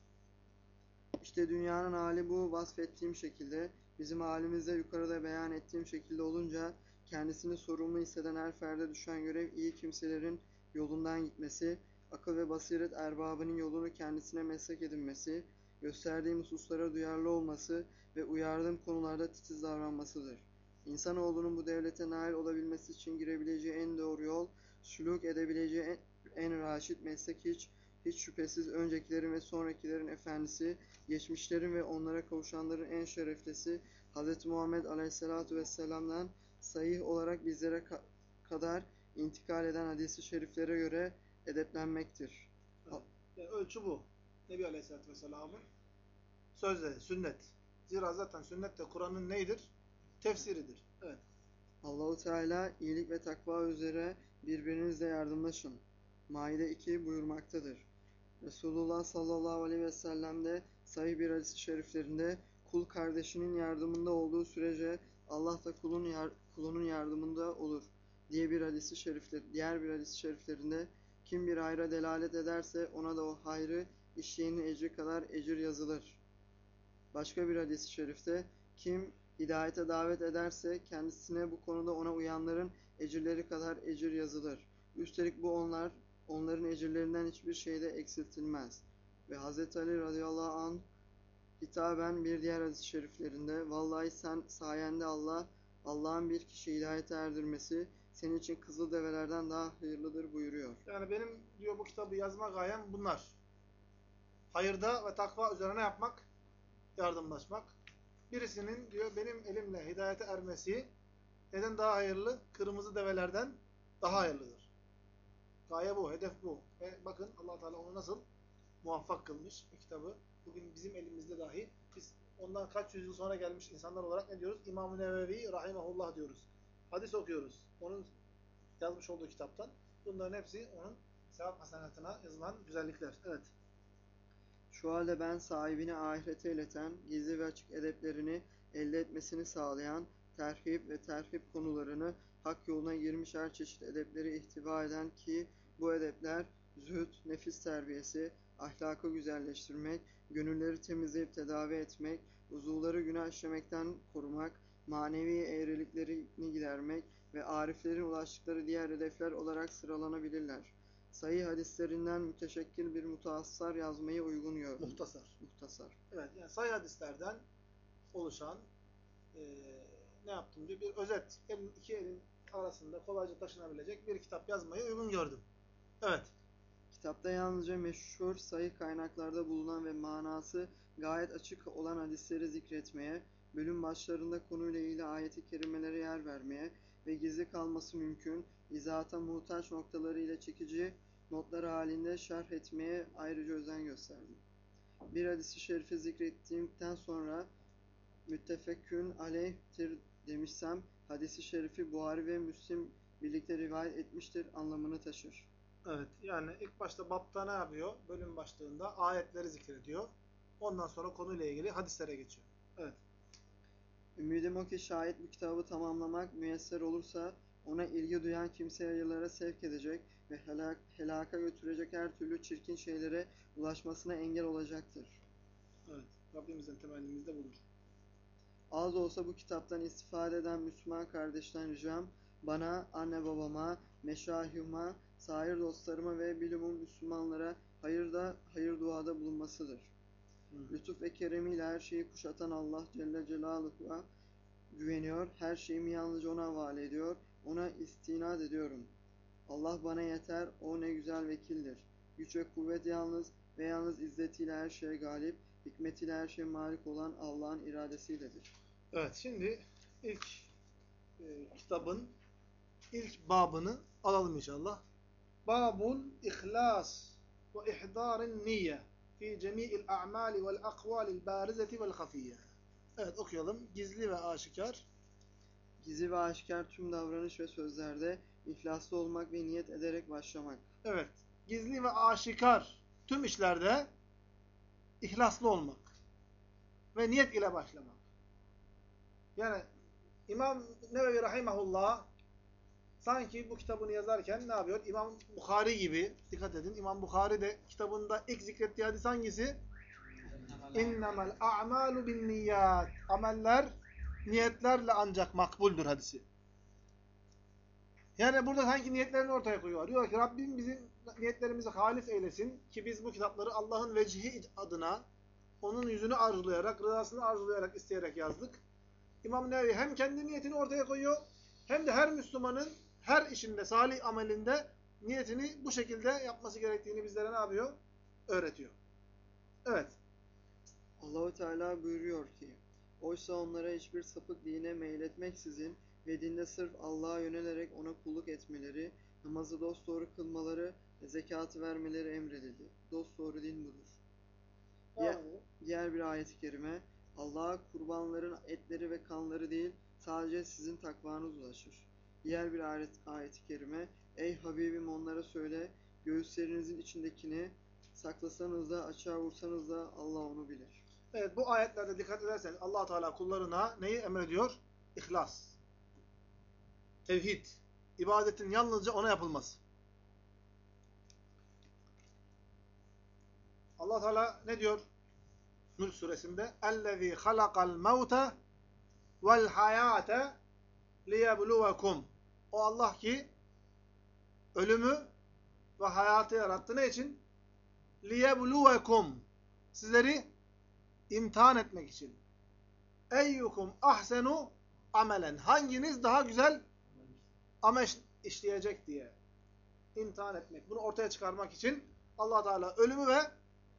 İşte dünyanın hali bu vasfettiğim şekilde, bizim halimizde yukarıda beyan ettiğim şekilde olunca kendisini sorumlu hisseden her ferde düşen görev iyi kimselerin yolundan gitmesi, akıl ve basiret erbabının yolunu kendisine meslek edinmesi, gösterdiğim hususlara duyarlı olması ve uyardığım konularda titiz davranmasıdır. İnsanoğlunun bu devlete nail olabilmesi için girebileceği en doğru yol, sülük edebileceği en, en raşit meslek hiç, hiç şüphesiz öncekilerin ve sonrakilerin efendisi, geçmişlerin ve onlara kavuşanların en şereflisi, Hz. Muhammed Aleyhisselatü Vesselam'dan sahih olarak bizlere ka- kadar intikal eden hadisi şeriflere göre edeplenmektir. Yani ölçü bu. Nebi Aleyhisselatü Vesselam'ın sözleri, sünnet. Zira zaten sünnet de Kur'an'ın neydir? Tefsiridir. Evet. Allahu Teala iyilik ve takva üzere birbirinizle yardımlaşın. Maide 2 buyurmaktadır. Resulullah sallallahu aleyhi ve sellem de sahih bir hadis-i şeriflerinde kul kardeşinin yardımında olduğu sürece Allah da kulun yar- kulunun yardımında olur diye bir hadisi şerifler diğer bir hadis-i şeriflerinde kim bir hayra delalet ederse ona da o hayrı işleyenin ecri kadar ecir yazılır. Başka bir hadis-i şerifte kim hidayete davet ederse kendisine bu konuda ona uyanların ecirleri kadar ecir yazılır. Üstelik bu onlar onların ecirlerinden hiçbir şeyde eksiltilmez. Ve Hz. Ali radıyallahu anh hitaben bir diğer hadis-i şeriflerinde vallahi sen sayende Allah Allah'ın bir kişi hidayete erdirmesi senin için kızıl develerden daha hayırlıdır buyuruyor. Yani benim diyor bu kitabı yazma gayem bunlar. Hayırda ve takva üzerine yapmak, yardımlaşmak. Birisinin diyor benim elimle hidayete ermesi neden daha hayırlı? Kırmızı develerden daha hayırlıdır. Gaye bu, hedef bu. Ve bakın allah Teala onu nasıl muvaffak kılmış kitabı. Bugün bizim elimizde dahi biz ondan kaç yüzyıl sonra gelmiş insanlar olarak ne diyoruz? İmam-ı Nevevi Rahimahullah diyoruz. Hadis okuyoruz. Onun yazmış olduğu kitaptan. Bunların hepsi onun sevap hasenatına yazılan güzellikler. Evet. Şu halde ben sahibini ahirete ileten, gizli ve açık edeplerini elde etmesini sağlayan, terhip ve terhip konularını hak yoluna girmiş her çeşit edepleri ihtiva eden ki bu edepler zühd, nefis terbiyesi, ahlakı güzelleştirmek, gönülleri temizleyip tedavi etmek, uzuvları günah işlemekten korumak, manevi eğriliklerini gidermek ve ariflerin ulaştıkları diğer hedefler olarak sıralanabilirler. Sahih hadislerinden müteşekkil bir mutahassar yazmayı uygun gördüm. Muhtasar. Muhtasar. Evet. Yani sayı hadislerden oluşan eee, ne yaptım diyor. Bir özet. Elin, iki elin arasında kolayca taşınabilecek bir kitap yazmayı uygun gördüm. Evet. Kitapta yalnızca meşhur sayı kaynaklarda bulunan ve manası gayet açık olan hadisleri zikretmeye, bölüm başlarında konuyla ilgili ayeti kerimelere yer vermeye ve gizli kalması mümkün, izahata muhtaç noktaları ile çekici notlar halinde şerh etmeye ayrıca özen gösterdim. Bir hadisi şerifi zikrettiğimden sonra müttefekkün aleyhtir demişsem, hadisi şerifi Buhari ve Müslim birlikte rivayet etmiştir anlamını taşır. Evet. Yani ilk başta bapta ne yapıyor? Bölüm başlığında ayetleri zikrediyor. Ondan sonra konuyla ilgili hadislere geçiyor. Evet. Ümidim o ki şayet bu kitabı tamamlamak müyesser olursa ona ilgi duyan kimse hayırlara sevk edecek ve helak, helaka götürecek her türlü çirkin şeylere ulaşmasına engel olacaktır. Evet. Rabbimizin temennimiz de budur. Az olsa bu kitaptan istifade eden Müslüman kardeşten ricam bana, anne babama, meşahıma, sair dostlarıma ve bilumum Müslümanlara hayırda, hayır duada bulunmasıdır. Lütuf ve keremiyle her şeyi kuşatan Allah Celle Celaluhu'ya güveniyor. Her şeyimi yalnızca ona havale ediyor. Ona istinad ediyorum. Allah bana yeter. O ne güzel vekildir. Güç ve kuvvet yalnız ve yalnız izzetiyle her şeye galip, hikmetiyle her şeye malik olan Allah'ın iradesiyledir. Evet. Şimdi ilk e, kitabın ilk babını alalım inşallah. Babul İhlas ve İhdarın Niyye fi cemi'il a'mali vel akvalil barizeti vel hafiyye. Evet okuyalım. Gizli ve aşikar. Gizli ve aşikar tüm davranış ve sözlerde ihlaslı olmak ve niyet ederek başlamak. Evet. Gizli ve aşikar tüm işlerde ihlaslı olmak ve niyet ile başlamak. Yani İmam Nevevi Rahimahullah sanki bu kitabını yazarken ne yapıyor? İmam Bukhari gibi, dikkat edin İmam Bukhari de kitabında ilk zikrettiği hadis hangisi? İnnemel a'malu bin niyat. Ameller niyetlerle ancak makbuldür hadisi. Yani burada sanki niyetlerini ortaya koyuyor. Diyor ki Rabbim bizim niyetlerimizi halis eylesin ki biz bu kitapları Allah'ın vecihi adına onun yüzünü arzulayarak, rızasını arzulayarak, isteyerek yazdık. İmam Nevevi hem kendi niyetini ortaya koyuyor hem de her Müslümanın her işinde, salih amelinde niyetini bu şekilde yapması gerektiğini bizlere ne yapıyor? Öğretiyor. Evet. Allahu Teala buyuruyor ki: Oysa onlara hiçbir sapık dine meyletmeksizin ve dinde sırf Allah'a yönelerek ona kulluk etmeleri, namazı dosdoğru kılmaları ve zekatı vermeleri emredildi. Dosdoğru din budur. Edelim. Diğer bir ayet-i kerime Allah'a kurbanların etleri ve kanları değil sadece sizin takvanız ulaşır. Diğer bir ayet, ayet-i kerime Ey Habibim onlara söyle göğüslerinizin içindekini saklasanız da açığa vursanız da Allah onu bilir. Evet bu ayetlerde dikkat ederseniz allah Teala kullarına neyi emrediyor? İhlas. Tevhid. İbadetin yalnızca ona yapılmaz. Allah Teala ne diyor? Mülk suresinde "Ellezî halakal mevte vel hayate liyebluvekum." O Allah ki ölümü ve hayatı yarattı ne için? Liyebluvekum. Sizleri imtihan etmek için. Eyyukum ahsenu amelen. Hanginiz daha güzel amel işleyecek diye imtihan etmek. Bunu ortaya çıkarmak için allah Teala ölümü ve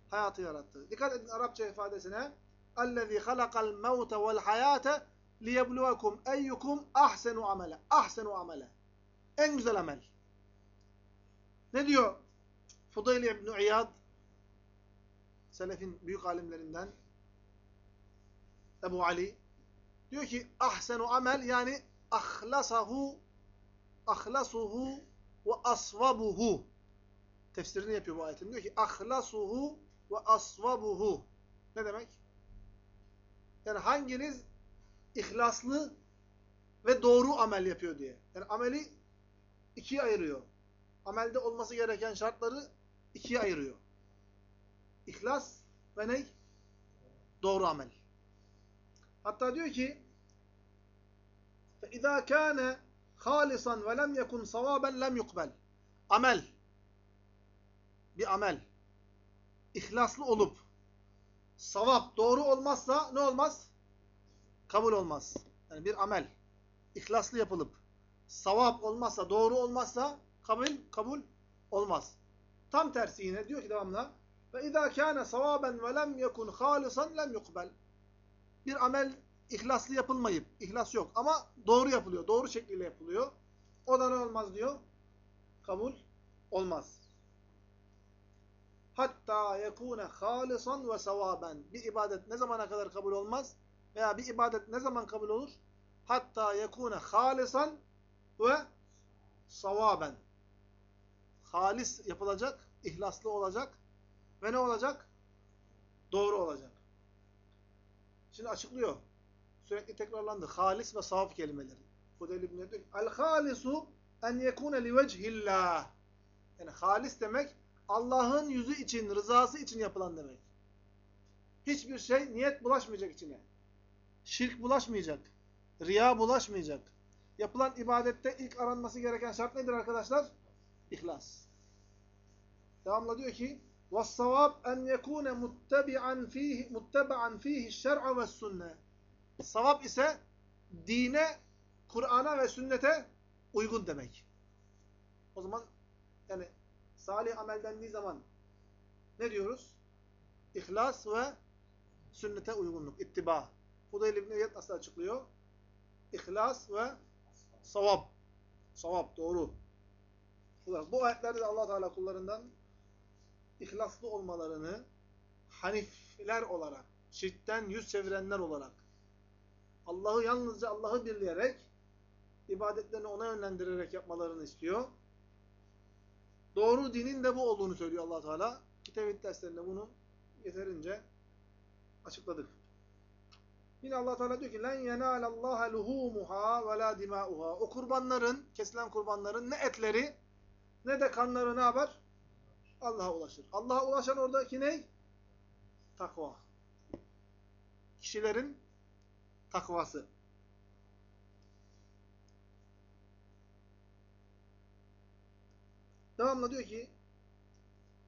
hayatı yarattı. Dikkat edin Arapça ifadesine. اَلَّذ۪ي خَلَقَ الْمَوْتَ وَالْحَيَاةَ لِيَبْلُوَكُمْ اَيُّكُمْ ahsenu amele. Ahsenu amele. En güzel amel. Ne diyor Fudayl İbn-i İyad Selefin büyük alimlerinden Ebu Ali diyor ki ahsenu amel yani ahlasahu ahlasuhu ve asvabuhu tefsirini yapıyor bu ayetin. Diyor ki ahlasuhu ve asvabuhu ne demek? Yani hanginiz ihlaslı ve doğru amel yapıyor diye. Yani ameli ikiye ayırıyor. Amelde olması gereken şartları ikiye ayırıyor. İhlas ve ne? Doğru amel. Hatta diyor ki فَاِذَا كَانَ halisan ve lem yekun savaben lem yukbel. Amel. Bir amel. İhlaslı olup savap doğru olmazsa ne olmaz? Kabul olmaz. Yani bir amel. İhlaslı yapılıp savap olmazsa, doğru olmazsa kabul kabul olmaz. Tam tersi yine diyor ki devamla ve izâ kâne savâben ve lem yekun hâlisan lem yukbel. Bir amel ihlaslı yapılmayıp, ihlas yok ama doğru yapılıyor, doğru şekliyle yapılıyor. O da ne olmaz diyor? Kabul olmaz. Hatta yekûne hâlisan ve savâben. Bir ibadet ne zamana kadar kabul olmaz? Veya bir ibadet ne zaman kabul olur? Hatta yekûne hâlisan ve savaben. Halis yapılacak, ihlaslı olacak ve ne olacak? Doğru olacak. Şimdi açıklıyor Sürekli tekrarlandı. Halis ve savab kelimeleri. Hudeyl İbni diyor ki, El-halisu en yekune li vechillah. Yani halis demek Allah'ın yüzü için, rızası için yapılan demek. Hiçbir şey niyet bulaşmayacak içine. Şirk bulaşmayacak. Riya bulaşmayacak. Yapılan ibadette ilk aranması gereken şart nedir arkadaşlar? İhlas. Devamla diyor ki وَالصَّوَابْ اَنْ يَكُونَ مُتَّبِعًا ف۪يهِ مُتَّبَعًا ف۪يهِ الشَّرْعَ وَالسُنَّةِ Savab ise dine, Kur'an'a ve sünnete uygun demek. O zaman yani salih amel dendiği zaman ne diyoruz? İhlas ve sünnete uygunluk, ittiba. Fudayl İbni İyad nasıl açıklıyor? İhlas ve savab. Savab, doğru. Bu ayetlerde de allah Teala kullarından ihlaslı olmalarını hanifler olarak, şirkten yüz çevirenler olarak, Allah'ı yalnızca Allah'ı birleyerek, ibadetlerini ona yönlendirerek yapmalarını istiyor. Doğru dinin de bu olduğunu söylüyor allah Teala. Ki tevhid derslerinde bunu yeterince açıkladık. Yine Allah Teala diyor ki len yenalallaha luhumuha ve la dimauha. O kurbanların, kesilen kurbanların ne etleri ne de kanları ne yapar? Allah'a ulaşır. Allah'a ulaşan oradaki ne? Takva. Kişilerin takvası. Devamla diyor ki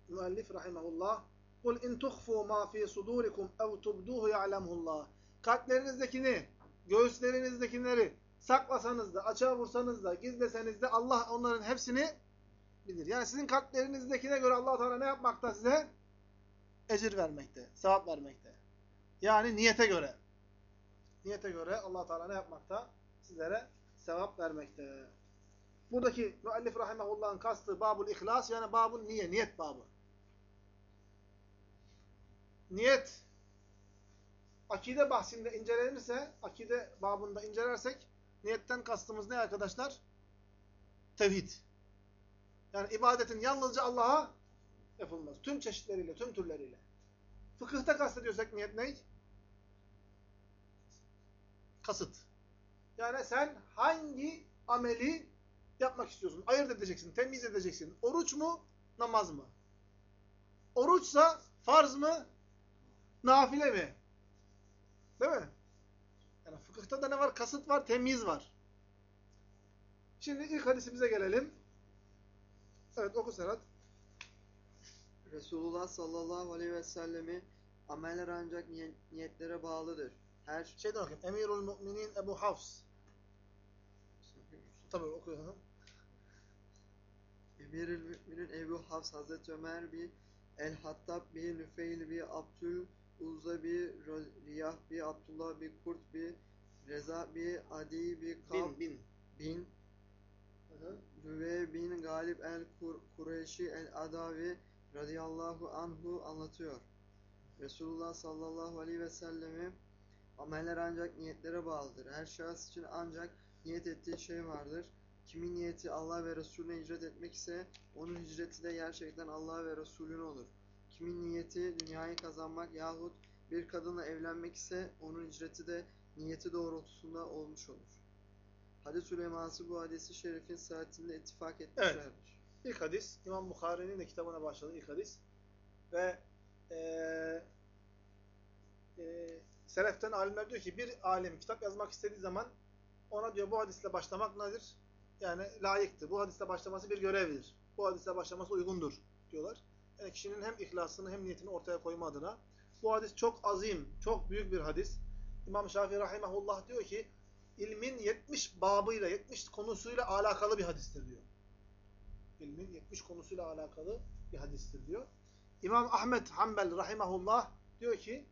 müellif rahimahullah قُلْ اِنْ تُخْفُوا مَا ف۪ي صُدُورِكُمْ اَوْ تُبْدُوهُ يَعْلَمُهُ اللّٰهِ Kalplerinizdekini, göğüslerinizdekileri saklasanız da, açığa vursanız da, gizleseniz de Allah onların hepsini bilir. Yani sizin kalplerinizdekine göre allah Teala ne yapmakta size? Ecir vermekte, sevap vermekte. Yani niyete göre. Niyete göre allah Teala ne yapmakta? Sizlere sevap vermekte. Buradaki müellif rahimahullah'ın kastı babul ihlas yani babun niye, niyet babı. Niyet akide bahsinde incelenirse, akide babında incelersek niyetten kastımız ne arkadaşlar? Tevhid. Yani ibadetin yalnızca Allah'a yapılmaz. Tüm çeşitleriyle, tüm türleriyle. Fıkıhta kastediyorsak niyet ne? Kasıt. Yani sen hangi ameli yapmak istiyorsun? Ayırt edeceksin, temiz edeceksin. Oruç mu, namaz mı? Oruçsa farz mı, nafile mi? Değil mi? Yani fıkıhta da ne var? Kasıt var, temiz var. Şimdi ilk hadisimize gelelim. Evet oku Serhat. Resulullah sallallahu aleyhi ve sellemi ameller ancak niye- niyetlere bağlıdır. Her Şeyden okuyayım. Emirul Müminin Ebu Hafs. Tabii okuyalım. Emirül Müminin Ebu Hafs Hazreti Ömer bir El-Hattab bir Nüfeil bir Abdül Uzza bir Ro- Riyah bir Abdullah bir Kurt bir Reza bir Adi bir Kab Bin, bin. bin. Rüve bin Galip el-Kureyşi el-Adavi radıyallahu anhu anlatıyor. Resulullah sallallahu aleyhi ve sellemi ameller ancak niyetlere bağlıdır. Her şahıs için ancak niyet ettiği şey vardır. Kimin niyeti Allah ve Resulüne hicret etmek ise onun hicreti de gerçekten Allah ve Resulüne olur. Kimin niyeti dünyayı kazanmak yahut bir kadınla evlenmek ise onun hicreti de niyeti doğrultusunda olmuş olur. Hadis uleması bu hadisi şerifin saatinde ittifak etmişlerdir. İlk hadis, İmam Bukhari'nin de kitabına başladı ilk hadis. Ve eee eee Seleften alimler diyor ki bir alim kitap yazmak istediği zaman ona diyor bu hadisle başlamak nedir? Yani layıktır. Bu hadisle başlaması bir görevdir. Bu hadisle başlaması uygundur diyorlar. Yani kişinin hem ihlasını hem niyetini ortaya koyma adına. Bu hadis çok azim, çok büyük bir hadis. İmam Şafii rahimahullah diyor ki ilmin 70 babıyla, 70 konusuyla alakalı bir hadistir diyor ilmin 70 konusuyla alakalı bir hadistir diyor. İmam Ahmet Hanbel rahimahullah diyor ki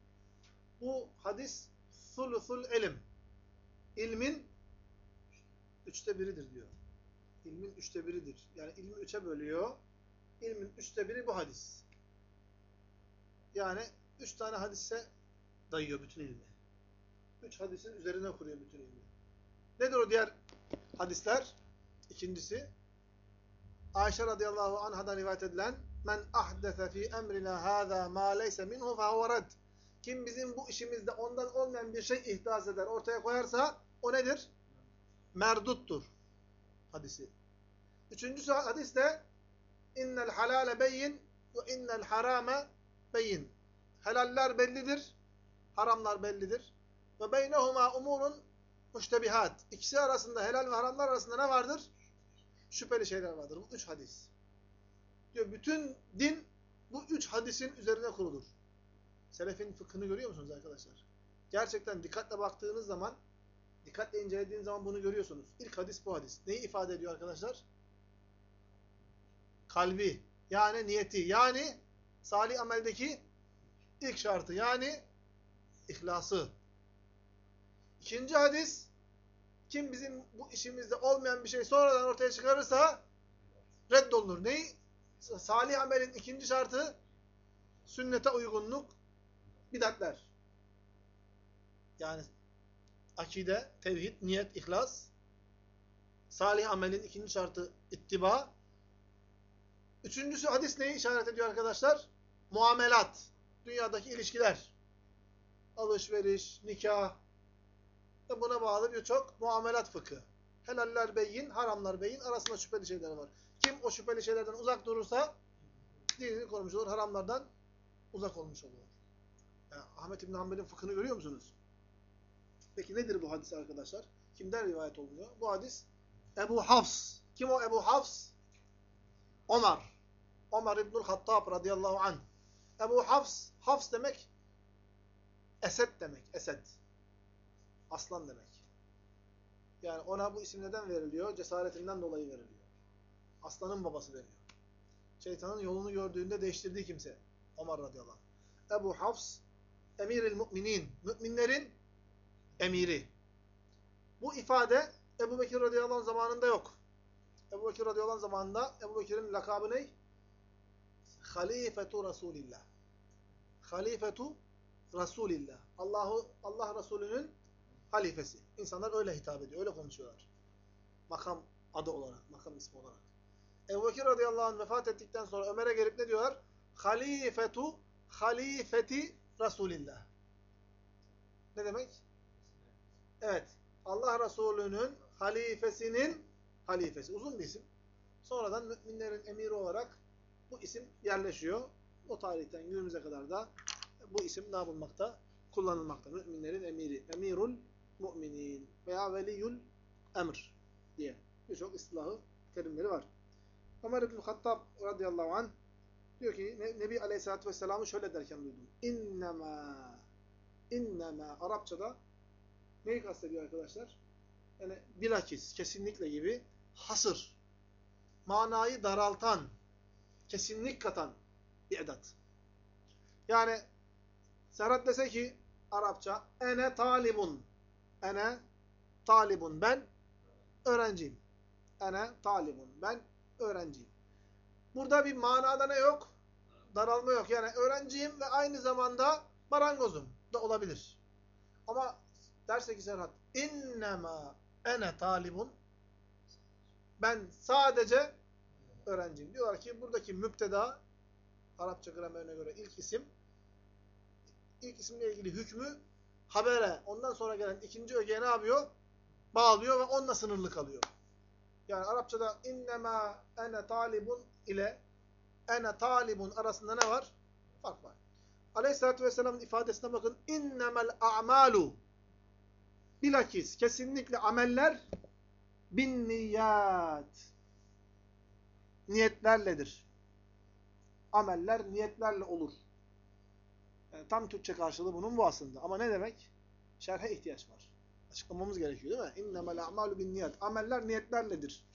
bu hadis sulusul ilim. İlmin üçte biridir diyor. İlmin üçte biridir. Yani ilmi üçe bölüyor. İlmin üçte biri bu hadis. Yani üç tane hadise dayıyor bütün ilmi. Üç hadisin üzerine kuruyor bütün ilmi. Nedir o diğer hadisler? İkincisi Ayşe radıyallahu anhadan rivayet edilen men ahdese fi emrina hâzâ mâ leyse minhu fehuve red. Kim bizim bu işimizde ondan olmayan bir şey ihdas eder, ortaya koyarsa o nedir? Merduttur. Hadisi. Üçüncüsü hadis de innel halale beyin ve innel harame beyin. Helaller bellidir, haramlar bellidir. Ve beynehuma umurun müştebihat. İkisi arasında, helal ve haramlar arasında ne vardır? şüpheli şeyler vardır. Bu üç hadis. Diyor bütün din bu üç hadisin üzerine kurulur. Selefin fıkhını görüyor musunuz arkadaşlar? Gerçekten dikkatle baktığınız zaman, dikkatle incelediğiniz zaman bunu görüyorsunuz. İlk hadis bu hadis. Neyi ifade ediyor arkadaşlar? Kalbi, yani niyeti, yani salih ameldeki ilk şartı, yani ihlası. İkinci hadis, kim bizim bu işimizde olmayan bir şey sonradan ortaya çıkarırsa reddolunur. Neyi? Salih amelin ikinci şartı sünnete uygunluk, bidatler. Yani akide, tevhid, niyet, ihlas. Salih amelin ikinci şartı ittiba. Üçüncüsü hadis neyi işaret ediyor arkadaşlar? Muamelat. Dünyadaki ilişkiler. Alışveriş, nikah, ve buna bağlı birçok muamelat fıkı. Helaller beyin, haramlar beyin arasında şüpheli şeyler var. Kim o şüpheli şeylerden uzak durursa dinini korumuş olur, haramlardan uzak olmuş olur. Yani Ahmet İbn Hanbel'in fıkhını görüyor musunuz? Peki nedir bu hadis arkadaşlar? Kimden rivayet olunuyor? Bu hadis Ebu Hafs. Kim o Ebu Hafs? Ömer. Ömer İbnül Hattab radıyallahu anh. Ebu Hafs, Hafs demek Esed demek, Esed. Aslan demek. Yani ona bu isim neden veriliyor? Cesaretinden dolayı veriliyor. Aslanın babası deniyor. Şeytanın yolunu gördüğünde değiştirdiği kimse. Ömer radıyallahu anh. Ebu Hafs, emiril müminin. Müminlerin emiri. Bu ifade Ebu Bekir radıyallahu anh zamanında yok. Ebu Bekir radıyallahu anh zamanında Ebu Bekir'in lakabı ne? Halifetu Resulillah. Halifetu Resulillah. Allahu Allah Resulü'nün halifesi. İnsanlar öyle hitap ediyor, öyle konuşuyorlar. Makam adı olarak, makam ismi olarak. Ebu Bekir radıyallahu anh vefat ettikten sonra Ömer'e gelip ne diyorlar? Halifetu, halifeti Resulillah. Ne demek? Evet. Allah Resulü'nün halifesinin halifesi. Uzun bir isim. Sonradan müminlerin emiri olarak bu isim yerleşiyor. O tarihten günümüze kadar da bu isim ne yapılmakta? Kullanılmakta. Müminlerin emiri. Emirul müminin veya veliyul emr diye birçok istilahı terimleri var. Ömer İbn Hattab radıyallahu anh diyor ki Nebi Aleyhisselatü Vesselam'ı şöyle derken duydum. İnnemâ innemâ Arapçada neyi kastediyor arkadaşlar? Yani bilakis, kesinlikle gibi hasır, manayı daraltan, kesinlik katan bir edat. Yani Serhat dese ki Arapça ene talibun ene talibun ben öğrenciyim. Ene talibun ben öğrenciyim. Burada bir manada ne yok? Daralma yok. Yani öğrenciyim ve aynı zamanda marangozum da olabilir. Ama derse ki Serhat innema ene talibun ben sadece öğrenciyim. Diyorlar ki buradaki müpteda Arapça gramerine göre ilk isim ilk isimle ilgili hükmü habere ondan sonra gelen ikinci ögeye ne yapıyor? Bağlıyor ve onunla sınırlı kalıyor. Yani Arapçada innema ene talibun ile ene talibun arasında ne var? Fark var. Aleyhisselatü Vesselam'ın ifadesine bakın. İnnemel a'malu bilakis kesinlikle ameller bin niyat niyetlerledir. Ameller niyetlerle olur. Yani tam Türkçe karşılığı bunun bu aslında. Ama ne demek? Şerhe ihtiyaç var. Açıklamamız gerekiyor değil mi? İnnemel a'malu bin niyat. Ameller niyetlerledir.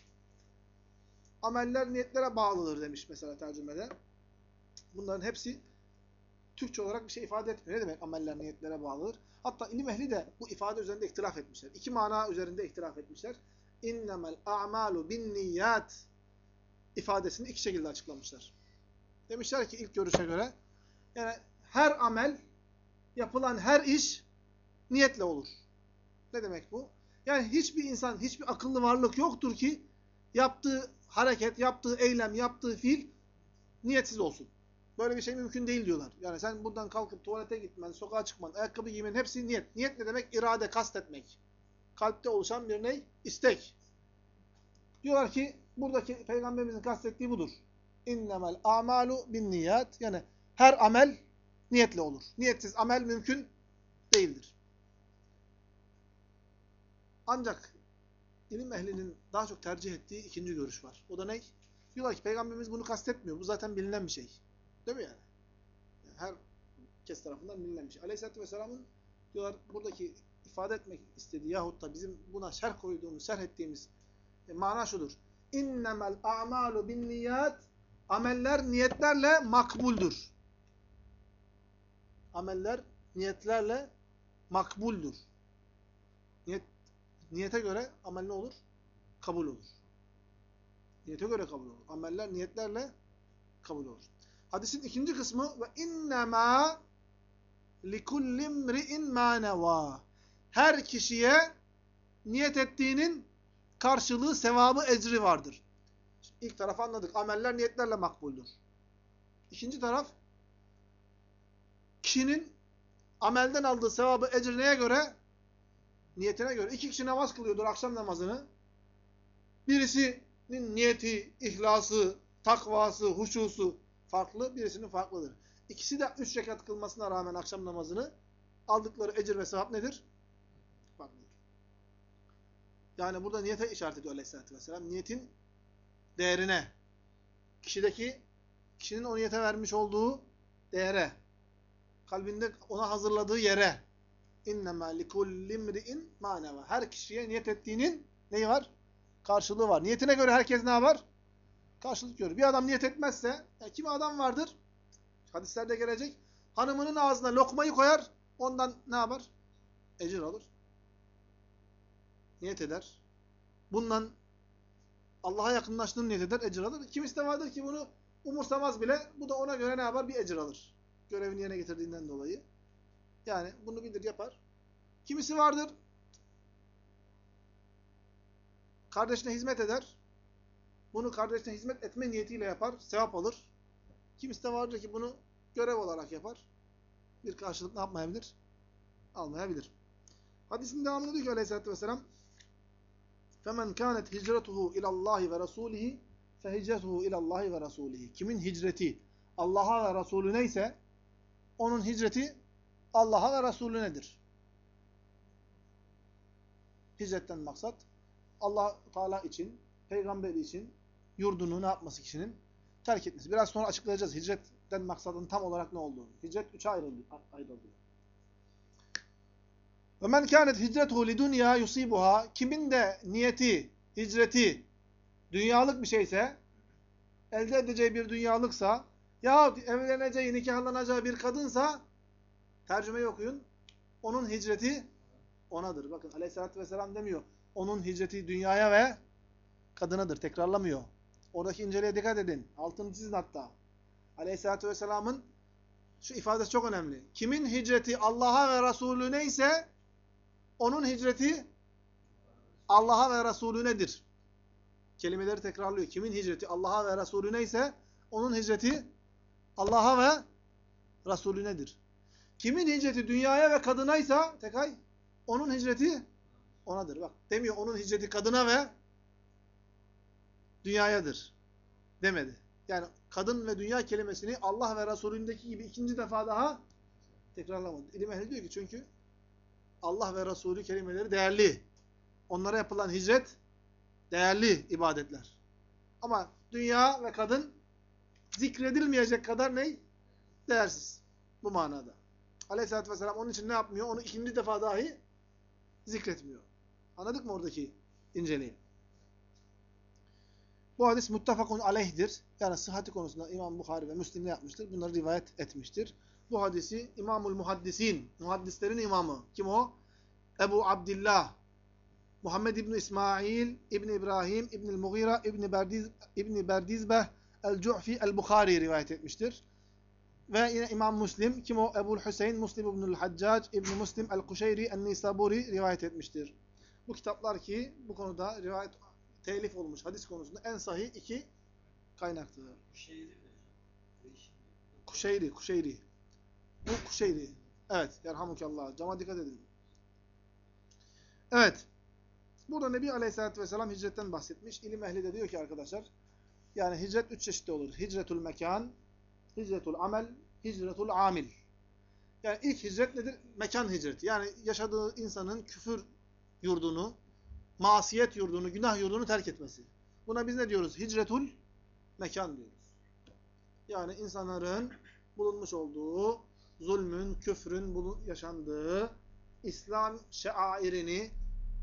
Ameller niyetlere bağlıdır demiş mesela tercümede. Bunların hepsi Türkçe olarak bir şey ifade etmiyor. Ne demek ameller niyetlere bağlıdır? Hatta ilim ehli de bu ifade üzerinde ihtilaf etmişler. İki mana üzerinde ihtilaf etmişler. İnnemel a'malu bin niyat ifadesini iki şekilde açıklamışlar. Demişler ki ilk görüşe göre yani her amel, yapılan her iş niyetle olur. Ne demek bu? Yani hiçbir insan, hiçbir akıllı varlık yoktur ki yaptığı hareket, yaptığı eylem, yaptığı fiil niyetsiz olsun. Böyle bir şey mümkün değil diyorlar. Yani sen buradan kalkıp tuvalete gitmen, sokağa çıkman, ayakkabı giymen hepsi niyet. Niyet ne demek? İrade, kastetmek. Kalpte oluşan bir ne? İstek. Diyorlar ki buradaki peygamberimizin kastettiği budur. İnnemel amalu bin niyat. Yani her amel niyetle olur. Niyetsiz amel mümkün değildir. Ancak ilim ehlinin daha çok tercih ettiği ikinci görüş var. O da ne? Diyorlar ki peygamberimiz bunu kastetmiyor. Bu zaten bilinen bir şey. Değil mi yani? yani her kes tarafından bilinen bir şey. Aleyhisselatü Vesselam'ın diyorlar buradaki ifade etmek istediği yahut da bizim buna şerh koyduğumuz, şerh ettiğimiz e, mana şudur. İnnemel a'malu bin niyat ameller niyetlerle makbuldür. Ameller niyetlerle makbuldür. Niyet, niyete göre amel ne olur? Kabul olur. Niyete göre kabul olur. Ameller niyetlerle kabul olur. Hadisin ikinci kısmı ve innema likullimri'in ma neva. Her kişiye niyet ettiğinin karşılığı, sevabı, ecri vardır. İlk taraf anladık. Ameller niyetlerle makbuldür. İkinci taraf kişinin amelden aldığı sevabı, ecri neye göre? Niyetine göre. iki kişi namaz kılıyordur akşam namazını. Birisinin niyeti, ihlası, takvası, huşusu farklı, birisinin farklıdır. İkisi de üç rekat kılmasına rağmen akşam namazını aldıkları ecir ve sevap nedir? Farklıdır. Yani burada niyete işaret ediyor aleyhissalatü vesselam. Niyetin değerine, kişideki, kişinin o niyete vermiş olduğu değere, kalbinde ona hazırladığı yere, İnnemâ likullimri'in mâneva. Her kişiye niyet ettiğinin neyi var? Karşılığı var. Niyetine göre herkes ne yapar? Karşılık görür. Bir adam niyet etmezse, yani kimi adam vardır? Hadislerde gelecek. Hanımının ağzına lokmayı koyar, ondan ne yapar? Ecir alır. Niyet eder. Bundan Allah'a yakınlaştığını niyet eder, ecir alır. Kimisi de vardır ki bunu umursamaz bile. Bu da ona göre ne yapar? Bir ecir alır. Görevini yerine getirdiğinden dolayı. Yani bunu bilir, yapar. Kimisi vardır. Kardeşine hizmet eder. Bunu kardeşine hizmet etme niyetiyle yapar. Sevap alır. Kimisi de vardır ki bunu görev olarak yapar. Bir karşılık ne yapmayabilir? Almayabilir. Hadisin devamında diyor ki aleyhissalatü vesselam فَمَنْ كَانَتْ هِجْرَتُهُ اِلَى اللّٰهِ وَرَسُولِهِ فَهِجْرَتُهُ اِلَى اللّٰهِ وَرَسُولِهِ Kimin hicreti Allah'a ve Resulüne ise onun hicreti Allah'a ve Resulünedir. Hicretten maksat Allah Teala için, peygamberi için yurdunu ne yapması kişinin? Terk etmesi. Biraz sonra açıklayacağız hicretten maksadın tam olarak ne olduğunu. Hicret üçe ayrılıyor. Ve men kânet hicretuhu lidunya yusibuha kimin de niyeti, hicreti dünyalık bir şeyse elde edeceği bir dünyalıksa yahut evleneceği, nikahlanacağı bir kadınsa tercümeyi okuyun. Onun hicreti onadır. Bakın aleyhissalatü vesselam demiyor. Onun hicreti dünyaya ve kadınadır. Tekrarlamıyor. Oradaki inceliğe dikkat edin. Altını çizin hatta. Aleyhissalatü vesselamın şu ifadesi çok önemli. Kimin hicreti Allah'a ve Resulüne ise onun hicreti Allah'a ve Resulünedir. Kelimeleri tekrarlıyor. Kimin hicreti Allah'a ve Resulüne ise onun hicreti Allah'a ve Resulünedir. Kimin hicreti dünyaya ve kadınaysa tekay onun hicreti onadır. Bak demiyor onun hicreti kadına ve dünyayadır. Demedi. Yani kadın ve dünya kelimesini Allah ve Resulündeki gibi ikinci defa daha tekrarlamadı. İlim ehli diyor ki çünkü Allah ve Resulü kelimeleri değerli. Onlara yapılan hicret değerli ibadetler. Ama dünya ve kadın zikredilmeyecek kadar ney? Değersiz. Bu manada. Aleyhisselatü Vesselam onun için ne yapmıyor? Onu ikinci defa dahi zikretmiyor. Anladık mı oradaki inceliği? Bu hadis muttafakun aleyhdir. Yani sıhhati konusunda İmam Bukhari ve Müslim ne yapmıştır? Bunları rivayet etmiştir. Bu hadisi İmamul Muhaddisin, muhaddislerin imamı. Kim o? Ebu Abdillah, Muhammed İbni İsmail, İbni İbrahim, İbni Mughira, İbni, Berdiz, İbni Berdizbeh, El-Cu'fi, El-Bukhari rivayet etmiştir. Ve yine İmam Müslim, kim o? Ebu'l Hüseyin, Muslim İbnül Haccac, İbni Muslim, El-Kuşeyri, El-Nisaburi rivayet etmiştir. Bu kitaplar ki bu konuda rivayet telif olmuş hadis konusunda en sahih iki kaynaktır. Kuşeyri, Kuşeyri. Bu Kuşeyri. Evet, yerhamukallah. Cama dikkat edin. Evet. Burada Nebi Aleyhisselatü Vesselam hicretten bahsetmiş. İlim ehli de diyor ki arkadaşlar, yani hicret üç çeşitli olur. Hicretul mekan, hicretul amel, hicretul amil. Yani ilk hicret nedir? Mekan hicreti. Yani yaşadığı insanın küfür yurdunu, masiyet yurdunu, günah yurdunu terk etmesi. Buna biz ne diyoruz? Hicretul mekan diyoruz. Yani insanların bulunmuş olduğu zulmün, küfrün yaşandığı İslam şairini,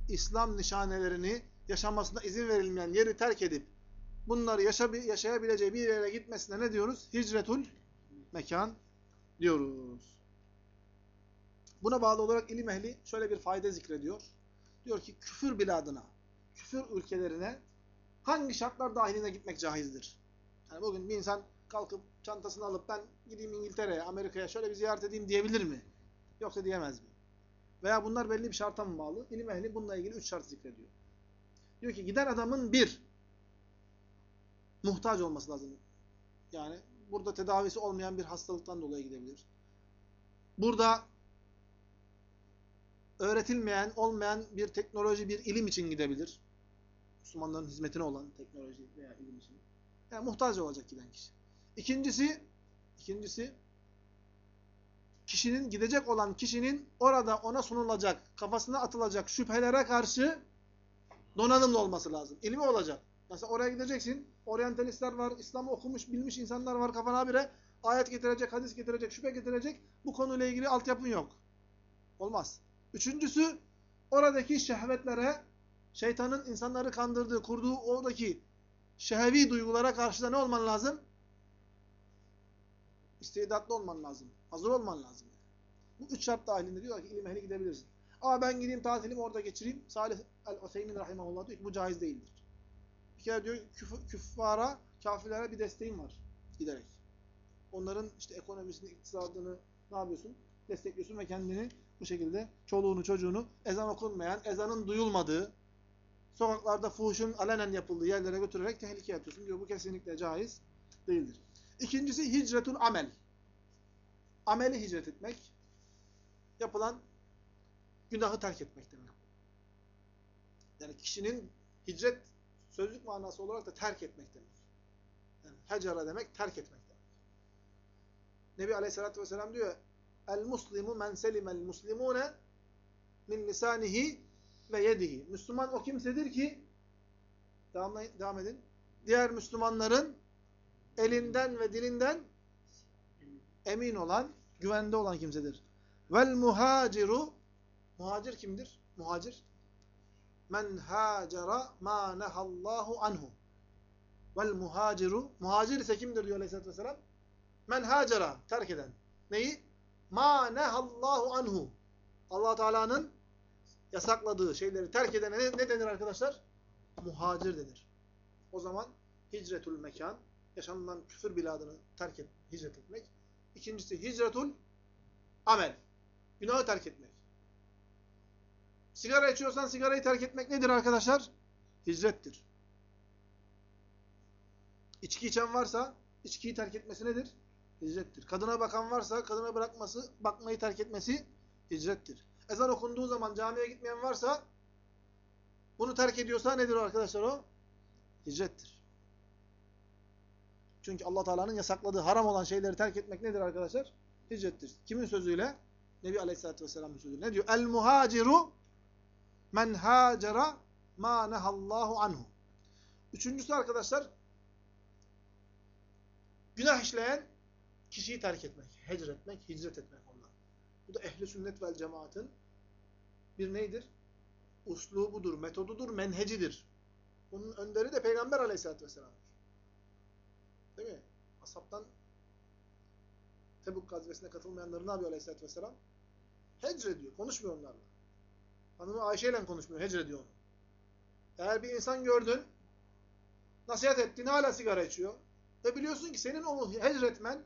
İslam nişanelerini yaşamasına izin verilmeyen yeri terk edip bunları yaşayabileceği bir yere gitmesine ne diyoruz? Hicretul mekan diyoruz. Buna bağlı olarak ilim ehli şöyle bir fayda zikrediyor. Diyor ki küfür biladına, küfür ülkelerine hangi şartlar dahilinde gitmek caizdir? Yani bugün bir insan kalkıp çantasını alıp ben gideyim İngiltere'ye, Amerika'ya şöyle bir ziyaret edeyim diyebilir mi? Yoksa diyemez mi? Veya bunlar belli bir şarta mı bağlı? İlim ehli bununla ilgili üç şart zikrediyor. Diyor ki giden adamın bir, muhtaç olması lazım. Yani burada tedavisi olmayan bir hastalıktan dolayı gidebilir. Burada öğretilmeyen, olmayan bir teknoloji, bir ilim için gidebilir. Müslümanların hizmetine olan teknoloji veya ilim için. Yani muhtaç olacak giden kişi. İkincisi, ikincisi kişinin gidecek olan kişinin orada ona sunulacak, kafasına atılacak şüphelere karşı donanımlı olması lazım. İlmi olacak. Mesela oraya gideceksin. Oryantalistler var, İslam'ı okumuş, bilmiş insanlar var. Kafana habire ayet getirecek, hadis getirecek, şüphe getirecek. Bu konuyla ilgili altyapın yok. Olmaz. Üçüncüsü, oradaki şehvetlere, şeytanın insanları kandırdığı, kurduğu oradaki şehevi duygulara karşı da ne olman lazım? İstidatlı olman lazım. Hazır olman lazım. Bu üç şart dahilinde diyorlar ki ilim ehli gidebilirsin. Ama ben gideyim tatilimi orada geçireyim. Salih el-Useymin rahimahullah diyor ki bu caiz değildir. Bir kere diyor küf küffara, kafirlere bir desteğin var giderek. Onların işte ekonomisini, iktisadını ne yapıyorsun? Destekliyorsun ve kendini bu şekilde çoluğunu, çocuğunu ezan okunmayan, ezanın duyulmadığı, sokaklarda fuhuşun alenen yapıldığı yerlere götürerek tehlike atıyorsun diyor. Bu kesinlikle caiz değildir. İkincisi hicretul amel. Ameli hicret etmek. Yapılan günahı terk etmek demek. Yani kişinin hicret sözlük manası olarak da terk etmek demek. Yani hecera demek terk etmek demek. Nebi Aleyhisselatü Vesselam diyor El muslimu men selimel muslimune min lisanihi ve yedihi. Müslüman o kimsedir ki devam, devam edin. Diğer Müslümanların elinden ve dilinden emin olan, güvende olan kimsedir. Vel muhaciru muhacir kimdir? Muhacir men hacera ma nehallahu anhu. Vel muhaciru muhacir ise kimdir diyor Aleyhisselatü Vesselam? Men hacera terk eden. Neyi? Ma nehallahu anhu. Allah Teala'nın yasakladığı şeyleri terk edene ne, ne denir arkadaşlar? Muhacir denir. O zaman hicretul mekan yaşanılan küfür biladını terk et, hicret etmek. İkincisi hicretul amel. Günahı terk etmek. Sigara içiyorsan sigarayı terk etmek nedir arkadaşlar? Hicrettir. İçki içen varsa içkiyi terk etmesi nedir? Hicrettir. Kadına bakan varsa kadına bırakması, bakmayı terk etmesi hicrettir. Ezan okunduğu zaman camiye gitmeyen varsa bunu terk ediyorsa nedir arkadaşlar o? Hicrettir. Çünkü Allah Teala'nın yasakladığı haram olan şeyleri terk etmek nedir arkadaşlar? Hicrettir. Kimin sözüyle? Nebi Aleyhisselatü Vesselam'ın sözüyle. Ne diyor? El muhaciru men hacera ma nehallahu anhu. Üçüncüsü arkadaşlar günah işleyen kişiyi terk etmek, hecretmek, hicret etmek ondan. Bu da ehli sünnet vel cemaatın bir neydir? Uslubudur, metodudur, menhecidir. Bunun önderi de Peygamber aleyhissalatü vesselam'dır. Değil mi? Asaptan Tebuk gazvesine katılmayanları ne yapıyor aleyhissalatü vesselam? Hecrediyor, konuşmuyor onlarla. Hanımı Ayşe ile konuşmuyor, hecrediyor onu. Eğer bir insan gördün, nasihat ettin, hala sigara içiyor. Ve biliyorsun ki senin onu hecretmen,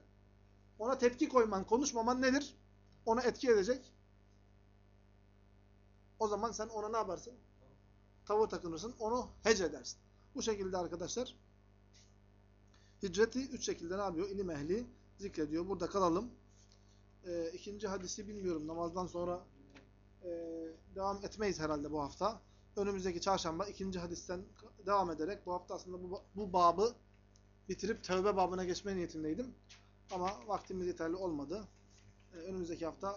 ona tepki koyman, konuşmaman nedir? Ona etki edecek. O zaman sen ona ne yaparsın? Tavır takınırsın, onu hecredersin. Bu şekilde arkadaşlar hicreti üç şekilde ne yapıyor? İlim ehli zikrediyor. Burada kalalım. Ee, ikinci hadisi bilmiyorum. Namazdan sonra devam etmeyiz herhalde bu hafta. Önümüzdeki çarşamba ikinci hadisten devam ederek bu hafta aslında bu, bu babı bitirip tövbe babına geçme niyetindeydim. Ama vaktimiz yeterli olmadı. Ee, önümüzdeki hafta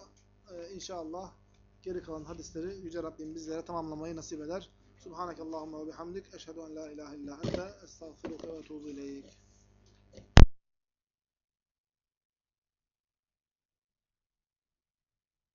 e, inşallah geri kalan hadisleri Yüce Rabbim bizlere tamamlamayı nasip eder. Subhanakallahumma ve bihamdik. Eşhedü en la ilahe illa ente. Estağfiruka ve etubu ileyk.